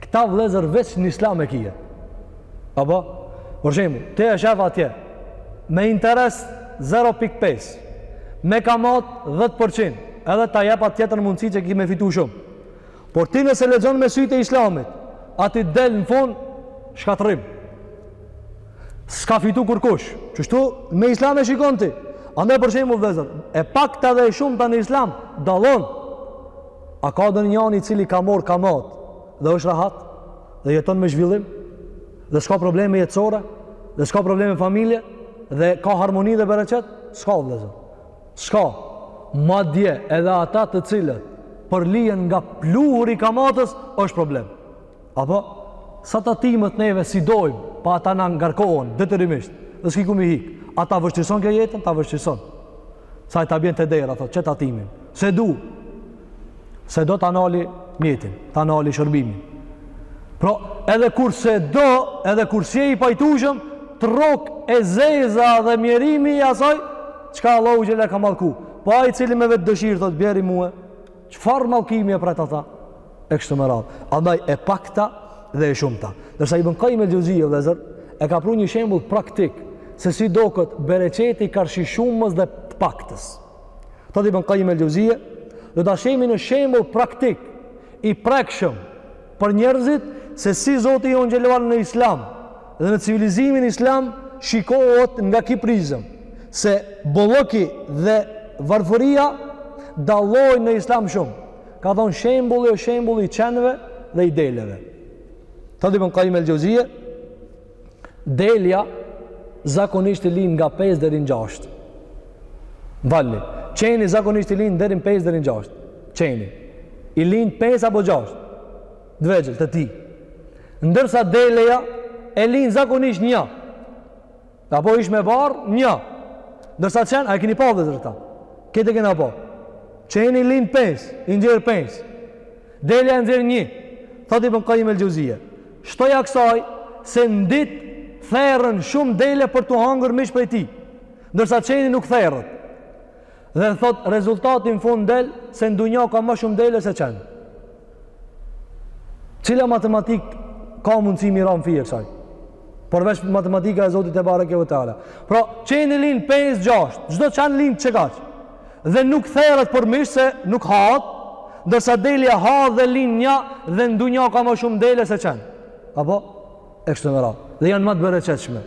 Këta vllezër veç në islam e kije. Apo? Për shembull, ti e shef atje, me interes 0.5, me kamatë 10%, edhe ta jep atë tjetër mundësi që ki me fitu shumë. Por ti nëse lexon me sytë e islamit, ati del në fund, shkatërrim. S'ka fitu kurkush. Kështu, me islam e shikon ti. Andaj për shembull vllezër, e pakta dhe shumta në islam, dallon. A ka ndonjëni i cili ka marrë kamatë dhe është rahat dhe jeton me zhvillim dhe s'ka probleme jetësore dhe s'ka probleme familje dhe ka harmoni dhe bereqet? S'ka vllezër. S'ka. Madje edhe ata të cilët përlyhen nga pluhuri i kamatës është problem. Apo, sa tatimet neve si dojmë, po ato na ngarkohen, detyrimisht, dhe s'ki ku me hikë. A ta vështirëson kjo jetën? Ta vështirëson. Se ai ta bjen të dera, thot, qe tatimin. Se du, se do ta nali mjetin, ta nali shërbimin. Pra, edhe kur se do, edhe kur s'je i pajtushëm, të rok e zeza dhe mjerimi i asaj, çka Allahu xhel-le e ka mallku. Po ai i cili me vetë dëshirë, thot, bjeri mue, Çfarë mallkimi e pret ata? E kështu me radhë. Andaj e pakta dhe e shumta. Ndërsa Ibn Kajjim el-Xhevzije vëllazër e ka pru një shembull praktik se si duket bereqeti karshi së shumtës dhe të paktës. Thotë Ibn Kajjim el-Xhevzije, do ta shohim një shembull praktik i prekshëm për njerëzit se si Zoti jonë xhel-le ve ala në Islam dhe në civilizimin Islam shikohet nga ky prizëm se bollëki dhe varfëria dallojnë në Islam shumë ka dhonë shembull, o shembulli i qenve dhe i deleve thotë Ibn Kajjim el-Xhevzije Delja zakonisht i lin nga 5 deri në 6. Më falni, qeni zakonisht i lin deri në 5 deri në 6. Qeni i lin 5 apo 6. T'vegjël të tij. Ndërsa delja e lin zakonisht një. Apo ish me ba një. Ndërsa qen, a i kini pa vllezër ta? Këtë e kina pa. Qeni i lin 5, i nxjerr 5. Delja e nxjerr një. Thati për në kajim e lëgjëzije. Shtoja kësaj se n'ditë therrën shumë dele për t'u hangër mish prej tij, ndërsa qeni nuk therrët. Dhe thotë rezultati në fund del se n'dunja ka ma shumë dele se qen. Cila matematikë ka mundësi me i ra n'fije kësaj? Përveç matematika e Zotit Tebareke ve Teala. Pra, qeni lin 5-6, çdo qen lin qekaq. dhe nuk therret për mish se nuk hahet, ndërsa delja hahet dhe lin nja dhe n'dunja ka ma shumë dele se qen. Apo? E kështu me radhë. Dhe janë ma të bereqetshme.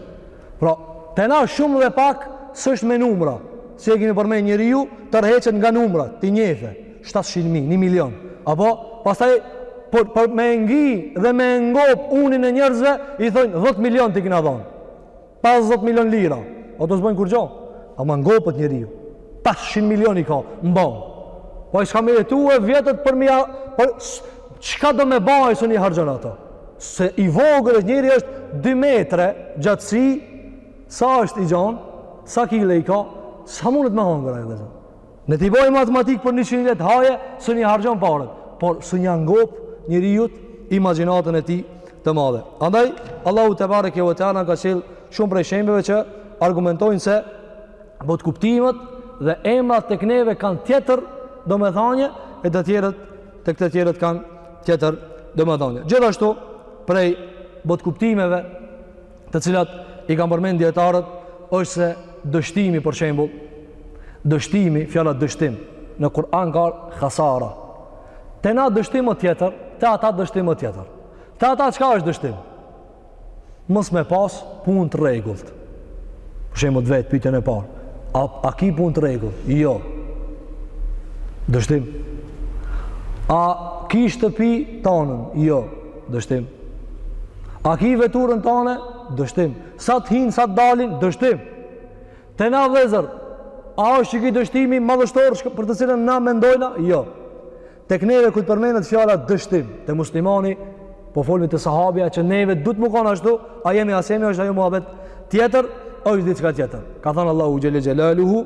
Pra, te na shumë dhe pak, s'është me numra. Si e kemi përmend njeriu, tërheqet nga numra, t'i njeh. 700.000, 1 milion. Apo? Pastaj, por, për me e ngi dhe me e ngop unin e njerëzve, i thojnë 10 milion t'i kina dhonë. Pesëdhjetë milion lira, ato s'bojnë kurgjo, ama ngopet njeriu, 500 milion i ka, mbanë, po ai s'ka me jetu e vjetët për mi a, por, çka do me ba e s'un i harxhon ato, se i vogël është njeri është 2 metre gjatësi, sa është i gjonë, sa kile i ka, sa munet me hangër e dhe zë. Në t'i boj matematikë për njëqind vjet haje, s'un i harxhon paret, por s'un ja ngop njeriut imagjinatën e tij të madhe. Andaj, Allahu Tebareke ve Teala ka qitë shumë prej shembujve që argumentojnë se botëkuptimet dhe emrat tek neve kanë tjetër domethanie e të tjerët tek të tjerët kanë tjetër domethanie. Gjithashtu, prej botëkuptimeve të cilat i kanë përmend dijetarët është se dështimi për shembull dështimi fjala dështim në Kur'an ka khasara te na dështimi tjetër te ata dështimi tjetër te ata çka është dështim mos me pas punë të rregullt për shembull të vet pyetjen e parë a, a ki punë të rregullt jo dështim a ki shtëpi tanen jo Dështim. A ki veturën tane? Dështim. Sa të hinë, sa të dalin? Dështim. Te na vllezër, a është qeky dështimi madhështor për të cilën na mendojna? Jo. Tek neve kur t'përmenet fjala dështim, te muslimani, po folmi te sahabja, që neve duhet me konë ashtu, a jemi a s'jemi, është ajo muhabet tjetër, është diçka tjetër. Ka thanë Allahu Xhel-le Xhelaluhu,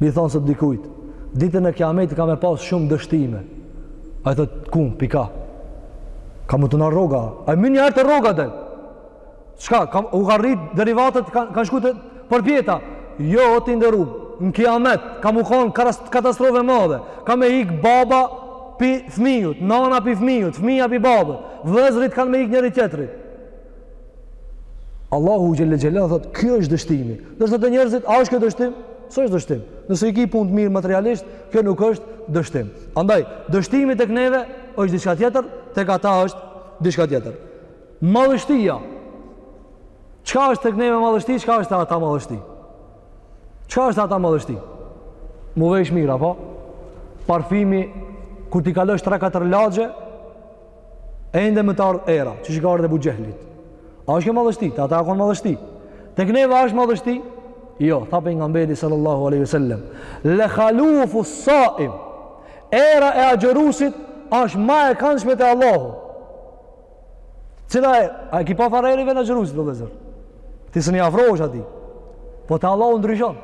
Me i thonë sot dikujt, ditën e kiametit ka me pas shumë dështime. Ai thotë, ku, pika. Ka me t'u nal rroga. Ai më njëherë te rroga dhe. Çka, ka, u ka rrit derivatet, ka, ka shku te përpjeta. Jo, o i nderum, në kiamet, ka me konë katastrofë e madhe. Ka me ik baba pi fmijut, nana pi fmijut, fmija pi babës. Vllezërit kanë me ik njëri-tjetrit. Allahu xhelle xhela thot, ky është dështimi. Ndërsa te njerëzit, a është kjo dështim? S'është dështim. Nëse i ki punët mirë materialisht, kjo nuk është dështim. Andaj, dështimi tek neve është diçka tjetër, tek ata është diçka tjetër. Madhështia. Çka është tek neve madhështi, çka është te ata madhështi? Çka është te ata madhështi? M'u vesh mirë, a po? Parfimi kur t'i kalosh 3-4 lagje, Ende me të ardhë era, që që ka ardhë e Ebu Xhehlit. A është kjo madhështi? Te ata a kon madhështi. Tek neve është madhështi? Jo, tha Pejgamberi sallallahu alejhi ve sellem. Le khalufu saim. Era e agjëruesit është ma e kanshme te Allahu. Cila e, a e ki pa çfarë ere i vjen agjëruesit, vllezër. Ti s'un i afrohesh atij. Po te Allahu ndryshon.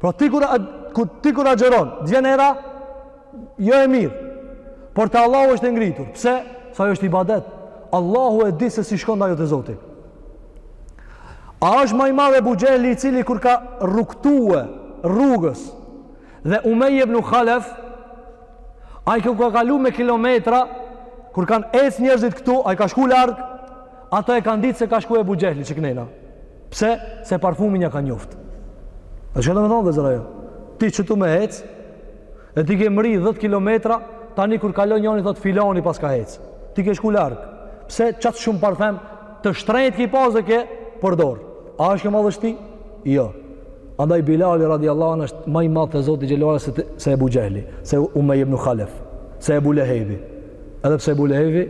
Pra ti kur, kur, ti kur agjëron, të vjen era, jo e mirë. Por te Allahu është e ngritur. Pse? Se ajo është ibadet. Allahu e di se si shkon ajo te Zoti. A është më i madh Ebu Xhehli i cili kur ka rrugtue rrugës dhe Umeje ibn Halef ai kur ka kalu me kilometra kur kanë ecë njerëzit këtu, ai ka shku larg, ata e kanë ditë se ka shku Ebu Xhehli qeknena. Pse? Se parfumin ja ka njoftë. A çka do me thonë vllezër ajo? Ti qetu me ecë, E ti ke mri 10 kilometra, tani kur kalon njëri thot filani paska ec. Ti ke shku larg. Pse qaq shumë parfem të shtrenjtë ke pas dhe ke përdor. A është kjo madhështi? Jo. Andaj Bilali radiallahu anhu është ma i madh te Zoti xhelala se, se Ebu Xhehli, se Umeje ibn Halef, se Ebu Lehebi. Edhe pse Ebu Lehebi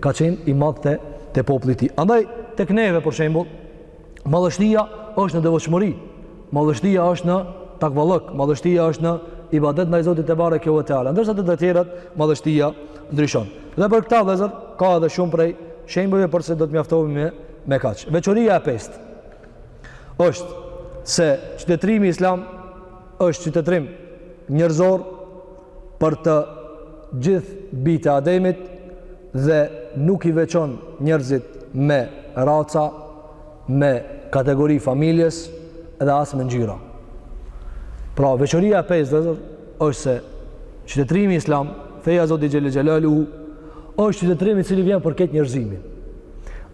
ka qenë i madh te te populli i tij. Andaj tek neve për shembull, Madhështia është në devotshmëri. Madhështia është në takvallëk, madhështia është në ibadet ndaj Zotit tebareke ve teala. Ndërsa te të tjerët madhështia ndryshon. Dhe për këtë vëllezër ka edhe shumë prej shembujve porse do të mjaftohemi me me kaq. Veçoria e pestë është se qytetërimi islam është qytetërim njerëzor për të gjithë bijtë e Ademit dhe nuk i veçon njerëzit me raca, me kategori familjes dhe as me ngjyra. Pra veçoria e pestë vëllezër është se qytetërimi islam, feja e Zotit Xhele Xhelaluhu, është qytetërimi i cili vjen për krejt njerëzimin.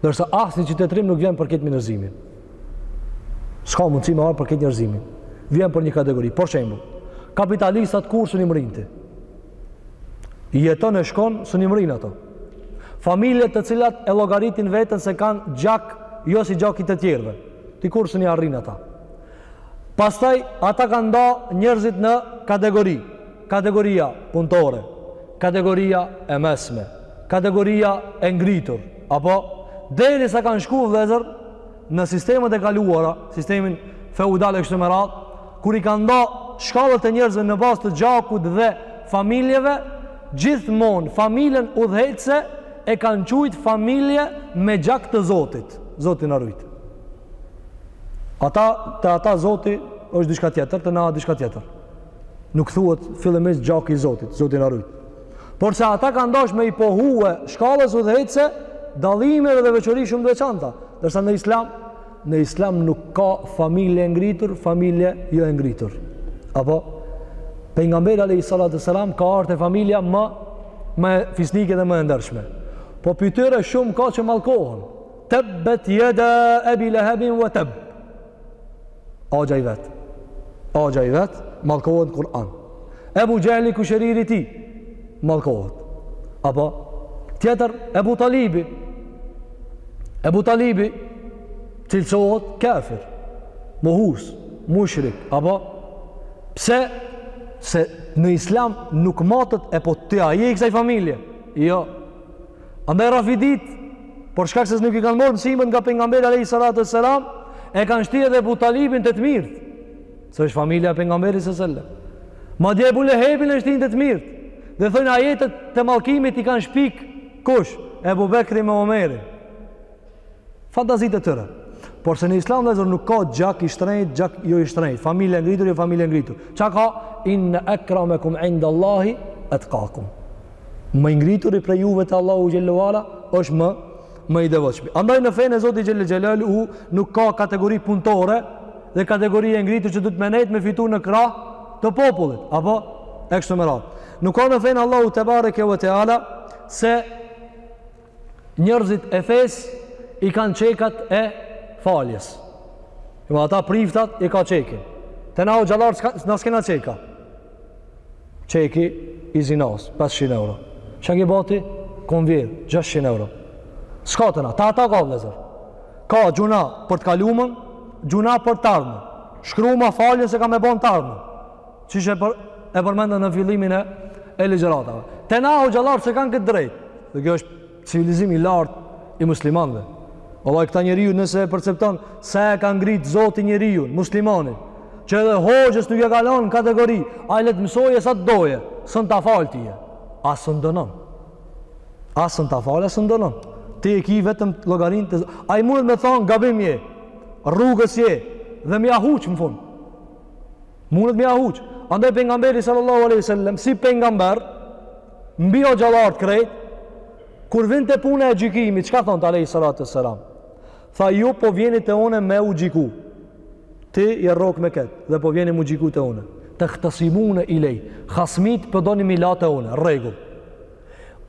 Ndërsa asnjë qytetërim nuk vjen për krejt njerëzimin. S'ka mundësi me ardh për krejt njerëzimin. Vjen për një kategori. Për shembull, kapitalistat kurrë s'un i mërrin ti? Jeton e shkon s'un i mërrin ato familje të cilat e llogaritin veten se kanë gjak jo si gjaki i të tjerëve ti kurrë s'un i arrin ata pastaj ata kanë nda njerëzit në kategori kategoria punëtore kategoria e mesme kategoria e ngritur apo derisa kanë shku vëllezër Në sistemet e kaluara, sistemin feudal e kështu me radhë, kur i kanë nda shkallët e njerëzve në bazë të gjakut dhe familjeve, gjithmonë familjen udhëheqëse e kanë quajt familje me gjak të Zotit. Zoti na ruajt. Ata te ata Zoti është diçka tjetër, te na diçka tjetër. Nuk thuhet fillimisht gjaku i Zotit, Zoti na rujt. Porse ata kanë dashur me i pohue shkallës udhëheqëse dallime dhe veçori shumë të veçanta. Ndërsa në Islam, në Islam nuk ka familje e ngritur, familje jo e ngritur. Apo pejgamberi alayhi salatu selam ka ardhur te familja më, më fisnike dhe më e ndershme. Po fytyra shumë ka që mallkohen. Tabbat yada abi lahabin wa tab. Axha i vet. Axha i vet, mallkohet në Kur'an. Ebu Xhehli, kushëriri i tij, mallkohet. Apo, tjetër, Ebu Talibi. Ebu Talibi, cilësohet kafir, mohues, mushrik, apo, pse, se në islam nuk matet, e po ti a je i kësaj familje. Jo, Andaj Rafidit, për shkak se nuk i kanë marrë mësimet nga pejgamberi alayhi salatu wassalam, e kanë shti edhe Ebu Talibin te të mirët. Se është familja e pejgamberit sallallahu alaihi wasallam. Madje Ebu Lehebin e shtin te të mirët. Dhe thonë ajetet e mallkimit i kanë shpik kush? Ebu Bekri me Omerin. Fantazitë e tyre. Porse në islam vëllezër nuk ka gjak i shtrenjtë, gjak jo i shtrenjtë, familje e ngritur, jo familje e ngritur. Çka ka? Inne ekremekum inda Allahi etkakum. Më i ngrituri prej juve te Allahu Xhele ue Ala është më, më i devotshmi. Andaj në fenë e Zotit Xhele Xhelaluhu nuk ka kategori punëtore dhe kategori e ngritur që do të mendojë me fitu në krah të popullit. Apo? E kështu me radhë. Nuk ka në fenë e Allahut Tebareke ve Teala se njerëzit e fesë i kanë çekat e faljes. Dhe më ata priftat i ka çekin. Te na hoxhallarët, na s'kena çeka. Çeki i zinas, 500 euro. Çka ki bo ti? Kom vjedh, 600 euro. S'ka te na, te ata ka, vllezër. Ka gjynah për të kalumen, gjynah për të ardhmen. Shkruma faljen se kam me bo n'të ardhmen. Qysh e për e përmendëm në fillimin e e ligjëratave. Te na hoxhallarët s'e kanë këtë drejt. Dhe kjo është civilizim i lartë i muslimanëve. Vallai këta njeriu nëse e percepton sa e ka ngrit Zoti njeriun, muslimanin, që edhe hoxhës nuk e ka lënë kategori, ai le të mësojë sa të dojë, s'un ta fal ty. As s'un t'dënon. As s'un ta fal, as s'un t'dënon. Ti e ki vetëm llogarinë te, ai mundet me thon gabim je. Rrugës je dhe me ja huq në fund. Mundet me ja huq. Andaj pejgamberi sallallahu alaihi wasallam si pejgamber mbi hoxhallarët krejt kur vinte puna e gjykimit, çka thonte alaihi salatu wassalam? Tha ju po vjeni te unë me u gjiku. Ti je rrok me kët dhe po vjeni m'u gjiku te unë. Tehtesimune ilej. Hasmit po doni m'i la te unë, rregull.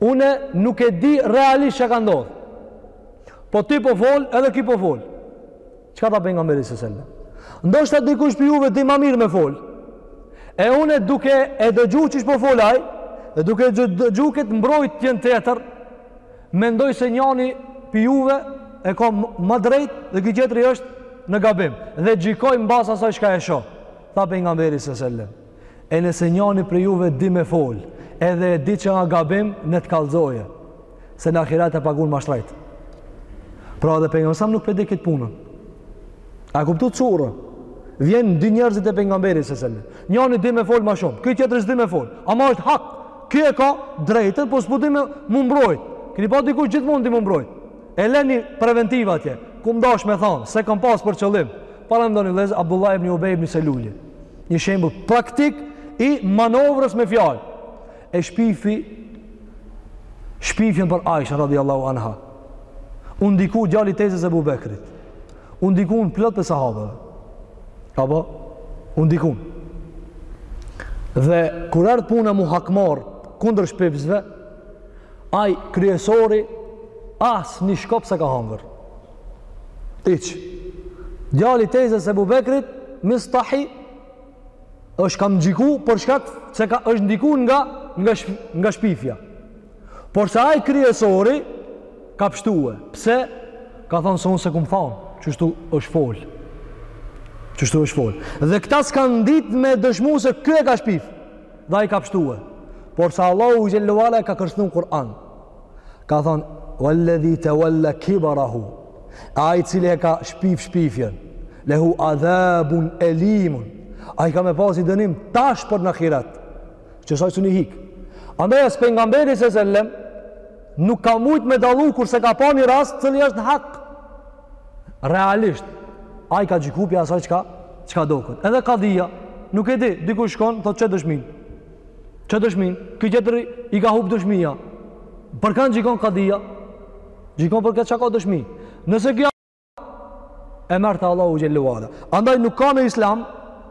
Unë nuk e di realisht çka ka ndodh. Po ti po fol, edhe ki po fol. Çka tha pejgamberi sallallahu alajhi wasallam? Ndoshta dikush prej juve di ma mirë me fol. E unë duke e dëgju qysh po fol ai, dhe duke dëgju këtë mbrojtjen tjetër, mendoj se njani prej juve e ka ma drejt dhe ky tjetri është në gabim. Dhe gjikoj në bazë t'asaj çka e shoh. Tha pejgamberi sallallahu alajhi wasallam. E nëse njani prej juve di me fol, edhe e di që a gabim, ne të kallxojë, se në ahiret e pagun ma shtrejt. Pra edhe pejgamberi sallallahu alajhi wasallam nuk po e di këtë punën. A e kuptu curë? Vijnë dy njerëz te pejgamberi sallallahu alajhi wasallam. Njani di me fol ma shumë, ky tjetri s'di me fol. Ama është hak, ky e ka drejtën, po s'po di me u mbrojt. Keni pa dikush gjithmonë di m'u mbrojt. E len ni preventiv atje, kum dash me thanë, s'e kam pas për qëllim. Paramendoni vllezër, Abdullah ibn Ubej ibn Selulli. Një shembull praktik i manovrës me fjalë. E shpifi shpifjen për Aisha radiallahu anha. U ndiku djali tezës Ebu Bekrit. U ndikun plot prej sahabëve. Apo, u ndikun. Dhe kur ardh puna m'u hakmarr kundër shpifësve, ai kryesori as një shkop s'e ka hangër. Hiç. Djali tezës Ebu Bekrit, Mistahi, është kamxhiku për shkak se ka është ndiku nga, nga, nga shpifja. Por se ai kryesori ka pështue. Pse? Ka thonë se unë s'e kum thonë, qështu është fol. Qështu është fol. Dhe këta s'kanë dit me dëshmu se ky e ka shpif. Dhe ai ka pështue. Por se Allahu xhele ve ala e ka kërcnu n'Kur'an. Ka thanë, Walladhi tewalla kibrahu, ai i cili e ka shpif shpifjen, lehu adhabun elimun, ai ka me pas ni dënim tash për n'ahiret, që asaj s'mun i hik. Andaj as Pejgamberi alejhi selam, nuk ka mujt me dallu kur s'e ka pa një rast cili është në hak. Realisht, ai ka gjiku pi asaj çka, çka doket. Edhe kadia, nuk e di, diku shkon, thotë qe dëshminë. Qe dëshminë, ky tjetri i ka hup dëshmia. Për kanë gjikon kadija? Gjikon për atë që ka dëshmi. Nëse ky e merr te Allahu xhelle ue ala. Andaj nuk ka në islam,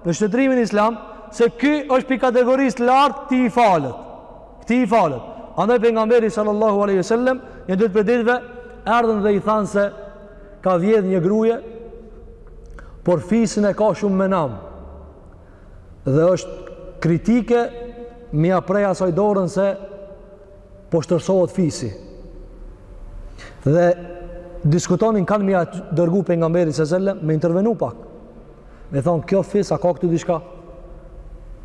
në shtetrimin islam, se ky është pi kategorisë lartë, ktij i falet. Ktij i falet. Andaj Pejgamberi sallallahu aleyhi sallem, një ditë prej ditëve, erdhën dhe i thanë se ka vjedh një gruje, por fisin e ka shumë me nam. dhe është kritike me ia pre asaj dorën se po shtrësohet fisi dhe diskutonin kanë me ia dërgu Pejgamberit alejhi selam me intervenu pak me thanë kjo fis a ka këtu diçka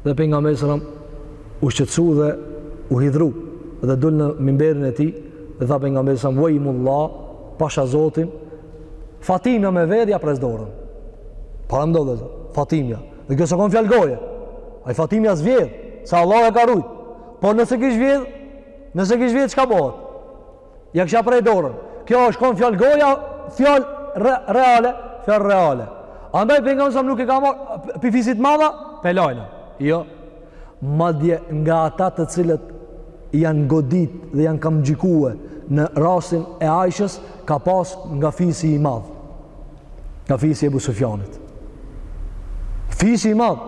dhe Pejgamberi alejhi selam u shqetsu dhe u hidhru dhe dul në mimberin e tij dhe tha Pejgamberi alejhi selam ue ejmullah pasha zotin Fatimja me vjedh ja pres dorën. Paramendo edhe Fatimja. Dhe kjo s'u kon fjalë goje. Ai Fatimja s'vjedh, se Allah e ka rujt. Por nëse kish vjedh, nëse kish vjedh, çka bëhet? Ja kisha pre dorën. Kjo s'është konë fjalë goje, fjalë re, reale, fjalë reale. Andaj Pejgamberi alejhi selam nuk e ka marrë, pi fisit madh a, pelajna. Jo, madje nga ata të cilët janë godit dhe janë kamxhikue në rastin e Aishes ka pas nga fisi i madh nga fisi i Ebu Sufjanit fisi i madh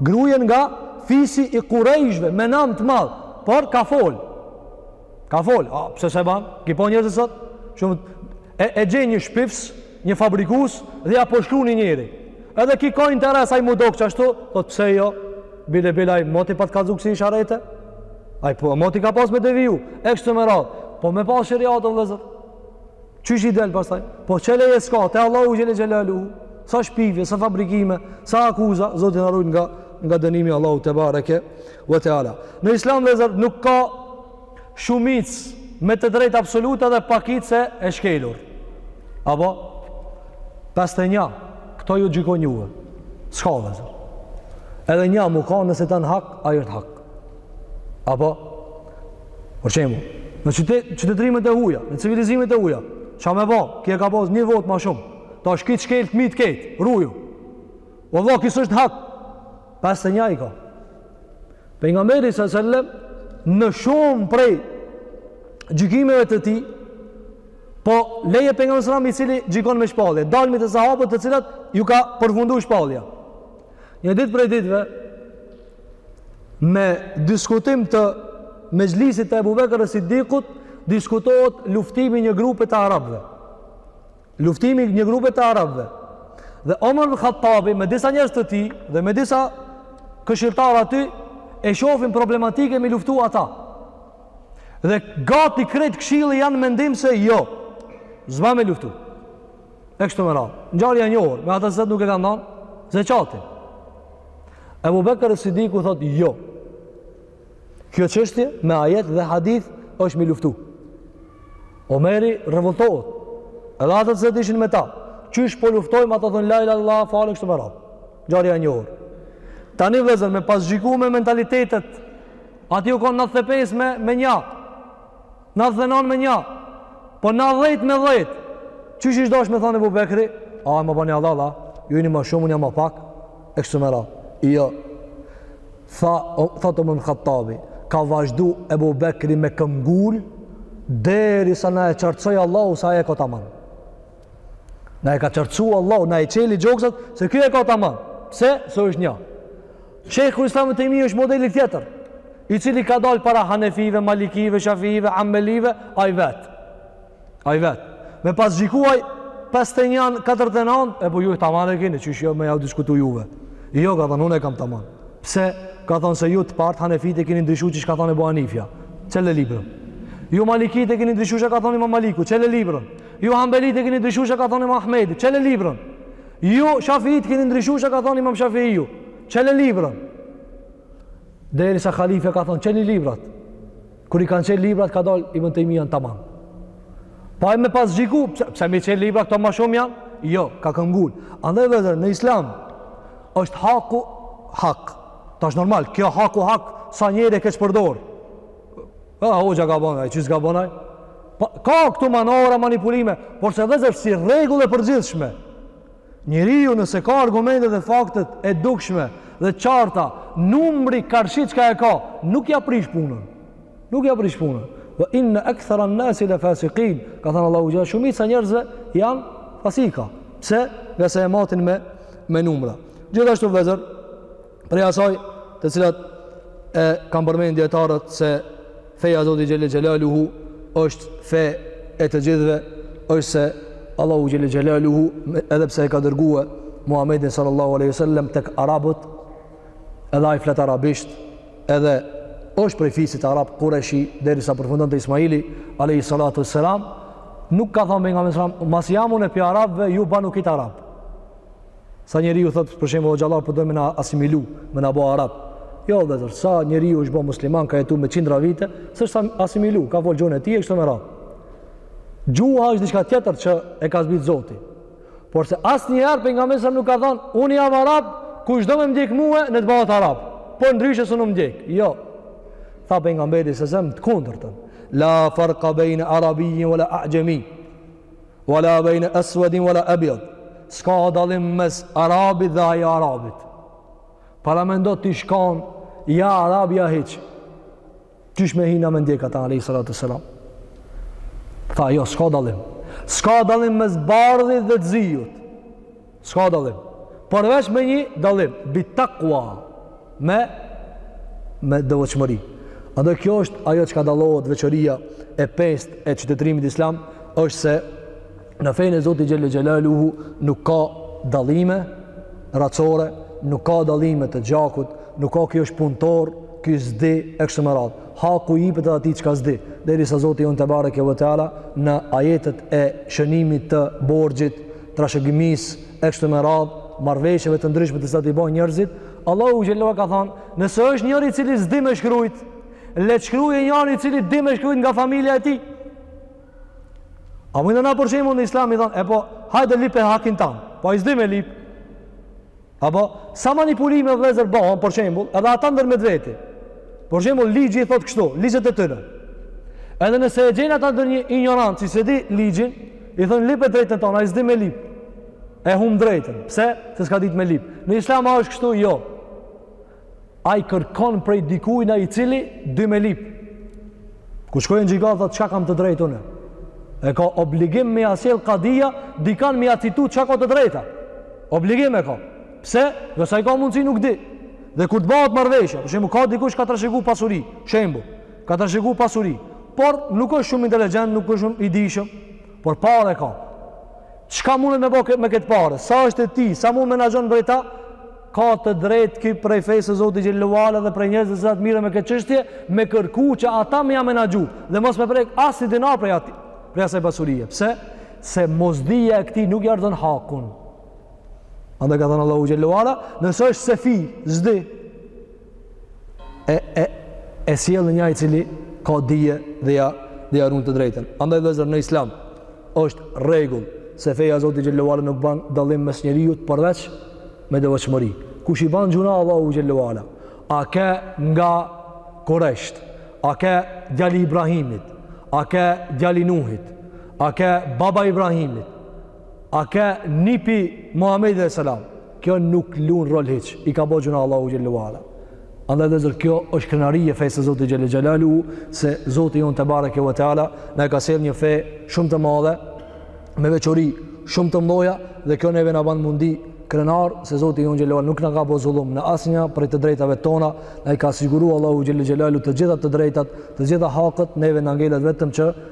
grujen nga fisi i kurejshve me nam të madh por ka fol Ka fol, a pse s'e ban ky? Po njerëzit sot? Shumë e e gjen një shpifs, një fabrikus dhe ja poshtron një njeri. Edhe ky ka interes ai m'u dok qashtu, thotë pse jo? Bile bile ai moti pat kallzu ksi isharete. Ai po moti ka pas me deviju, e kështu me radhë. Po me pas sheriat vëllezër. Qysh i del pastaj? Po qele-hile s'ka, te Allahu xhele xhelaluhu. Sa shpifje, sa fabrikime, sa akuza, Zoti na ruaj nga nga dënimi i Allahut tebareke. Wa teala. Në Islam vëllezër nuk ka shumicë me të drejtë absolute dhe pakicë e shkelur. Apo 51. Kto ju gjykojnë juve. S'ka vëllezër. Edhe një m'u kan nëse është n'hak, ai është hak. Apo për shembull, në qytet qytetërimet e huaja, në civilizimet e huaja, çka me ba? Ky ka pas një votë më shumë. Tash ky t'shkel, t'myt krejt, ruju. O vla, kjo s'është hak. Pasta njajka. Pejgamberi alejhi selam, në shumë prej gjykimeve të tij, po leje Pejgamberin alejhi selam i cili gjykon me shpallje. Dalmi te sahabët të cilat ju ka përfundu shpallja. Një ditë prej ditëve, me diskutim të mexhlisit të Ebu Bekër es-Siddikut, diskutohet luftimi i një grupe të Arabëve. Luftimi i një grupe të arabëve. Dhe Omar ibn Khattabi me disa njerëz të tij dhe me disa këshilltarë aty e shohin problematike m'i luftu ata. Dhe gati krejt këshilli janë në mendim se jo. S'ban me luftu. E kështu me radhë. Ngjarja e njohur, me ata se zdet nuk e kanë dhan zekatin. Ebu Bekër es-Siddiku thotë jo. Kjo çështje me ajet dhe hadith është m'i luftu. Omeri revoltohet. Edhe ata që ishin me ta, qysh po luftojmë ata thojnë la ilaha illallah falen, kështu me radhë. Ngjarja e njohur. Tani vëllezër me pas gjyku me mentalitete t. Aty u kon 95 me nja. Nandhenan me nja, po nandhjet me dhjet. Qysh ish dasht me thanë Ebu Bekri? A, më falni vallah, ju jeni ma shumë, unë jam ma pak, e kështu me radhë. E jo, tha, thotë Omer ibn Khattabi, ka vazhdu Ebu Bekri me këmbngul, derisa na e qartësoi Allahu se e ka taman. Na e ka qartësu Allahu, na i çeli gjoksat, se ky e ka taman. Pse, se është nja. Shejhul Islam ibn Tejmije është modeli tjetër, i cili ka dalë para Hanefive, Malikive, Shafiive, Hanbelive, ai vet. Ai vet. Me pas gjyku ai 51, 49, e po ju e tamam e keni, qysh unë me jau diskutu juve. E jo, ka thonë, unë e kam tamam. Pse, ka thonë, se ju të parët, Hanefitë e keni ndryshu çka ka thonë Ebu Hanifja. Çele librën. Ju Malikitë e keni ndryshu çka ka thonë Imam Maliku. Çele librën. Ju Hanbelitë e keni ndryshu çka ka thonë Imam Ahmedi. Çele librën. Ju Shafiitë e keni ndryshu çka ka thonë Imam Shafiu. Çele librën. Derisa halifja ka thonë çeli librat. Kur i kanë çelë librat ka dal Ibn Tejmija n'taman. Po ai me pas gjyku, pse, pse m'i çelë librat, këta ma shumë janë? Jo, ka këmbngul. Andaj vëllezër, në islam, është haku hak. Tash normal, kjo haku hak, sa njeri e keqpërdor. A, hoxha ka bënë, çka s'ka bënë, pa, ka këtu manovra, manipulime, por se vëllezër si rregull e përgjithshme. Njeriu nëse ka argumentet e faktet e dukshme dhe të qarta, numri karshi çka e ka, nuk ja prish punën. Nuk ja prish punën. Ve inne ekthera-n-nasi le fasikin, ka thënë Allahu Xhelle, shumica e njerëzve janë fasika. Pse? Ngase e matin me, me numra. Gjithashtu vëllezër, Prej asaj të cilat e kam përmendë dijetarët se feja e Zotit xhelle xhelaluhu është fe e të gjithve është se Allahu xhelle xhelaluhu edhe pse e ka dërgu Muhammedin sallallahu aleyhi sallam tek arabët edhe ai flet arabisht edhe është prej fisit arab kurejshi derisa përfundon te Ismaili aleyhi sallatu sallam nuk ka thonë pejgamberi savs jam unë pi arabëve ju bânu krejt arabë Sa njeriu thotë për shembull xhallar po do me na asimilu, me na bë arab. Jo vëllazër, sa njeriu është bë musliman, ka jetuar me qindra vite, s'është asimilu, ka fol gjuhën e tij kështu me radh. Gjuha është diçka tjetër që e ka zbritë Zoti. Por se asnjëherë pejgamberi sa nuk ka thënë, unë jam arab, kush do më ndjek mua le të bëhet arab. Po ndryshe s'më ndjek. Jo. Tha pejgamberi sa zëm të kundërtën. La farqa bain arabiyyin wala ajami. Wala bejnë esvedin wala ebjad. Ska dallim mes Arabit dhe jo Arabit. Paramendo ti shkon, ja Arab, ja hiç. Qysh me hina me ndjek ata, alejhi sallatu sallam. Tha, jo, s'ka dallim. S'ka dallim mes bardhit dhe të ziut. S'ka dallim. Përveç me një dallim, bi takwa, me me devotshmëri. Andaj kjo është ajo çka dallohet veçoria e pestë e qytetërimit islam është se në fenë e Zotit xhelle xhelaluhu nuk ka dallime racore, nuk ka dallime të gjakut, nuk ka ky është punëtor, ky s'di e kështu me radhë. Haku i jepet edhe atij çka s'di, derisa Zoti jonë tebareke ve teala në ajetet e shënimit të borxhit trashëgimisë e kështu me radhë, marrëveshjeve të ndryshme të cilat i bëjnë njerëzit, Allahu xhelle ka thënë, nëse është njëri i cili s'di me shkruajt, le të shkruajë njëri i cili di me shkruajt nga familja e tij. A mundet na për shembull në Islam i thon, e po, hajde lipe hakin tând. Po ai s'di me lip. Apo, sa manipulime vllezër bohen, për shembull, edhe ata ndërmjet veti. Për shembull, ligji thotë kështu, ligjet e tyre. Edhe nëse e gjejnë ata ndonjë injorant, që s'e di ligjin, i thonë lipe të drejtën tânde, ai s'di me lip. E humb të drejtën. Pse? Se s'ka ditë me lip. Në islam a është kështu? Jo. Ai kërkon prej dikujt ai i cili di me lip. Kur shkon n'gjykatë thotë çka kam të drejtë unë? E ka obligim me ia sjellë kadia, dikan me ia tregu çka ka të drejta. Obligim e ka. Pse? Se s'ai ka mundësi nuk di. Dhe kur të bëhet marrëveshje, për shembull, ka dikush ka trashëguar pasuri, shembull, ka trashëguar pasuri, por nuk është shumë inteligjent, nuk është shumë i dijshëm, por pare ka. Çka mundet me bo me këto pare? Sa është e tij? Sa mund menaxhon drejt? ka të drejtë ky prej fesë së Zotit xhallahu ala dhe prej njerëzve që mirren me këtë çështje me kërku që ata me ja menaxhu dhe mos me prek as ni dinar prej atij prej asaj pasurie pse se mosdija e këtij nuk i arnon hakun andaj ka thënë Allahu xhallahu ala nëse është sefih s'di e e e sjell një ai i cili ka dije dhe ja dhe ja run të drejtën. Andaj vllezër në Islam është rregull se feja e Zotit xhallahu nuk ban dallim mes njeriut përveç me devotshmëri. Kush i ban gjyna Allahu xhallahu ala? A ke nga Kurejshët? A ke djali Ibrahimit? A ke djali Nuhit? A ke baba Ibrahimit? A ke nipi Muhamedit alejhi selam. Kjo nuk lun rol hiç. I ka bo gjyna Allahu xhallahu ala. Andaj vllezër kjo është krenari e fesë së Zotit xhele xhelalu se Zoti jonë tebareke ue teala na e ka sjell një fe shumë të madhe me veçori shumë të mdhoja dhe kjo neve na ban me u ndi krenar se Zoti jonë xhelalu nuk na ka bo zullum në asnjë prej të drejtave tona na i ka siguru Allahu xhele xhelalu të gjitha të drejtat të gjitha hakët neve na ngelet vetëm që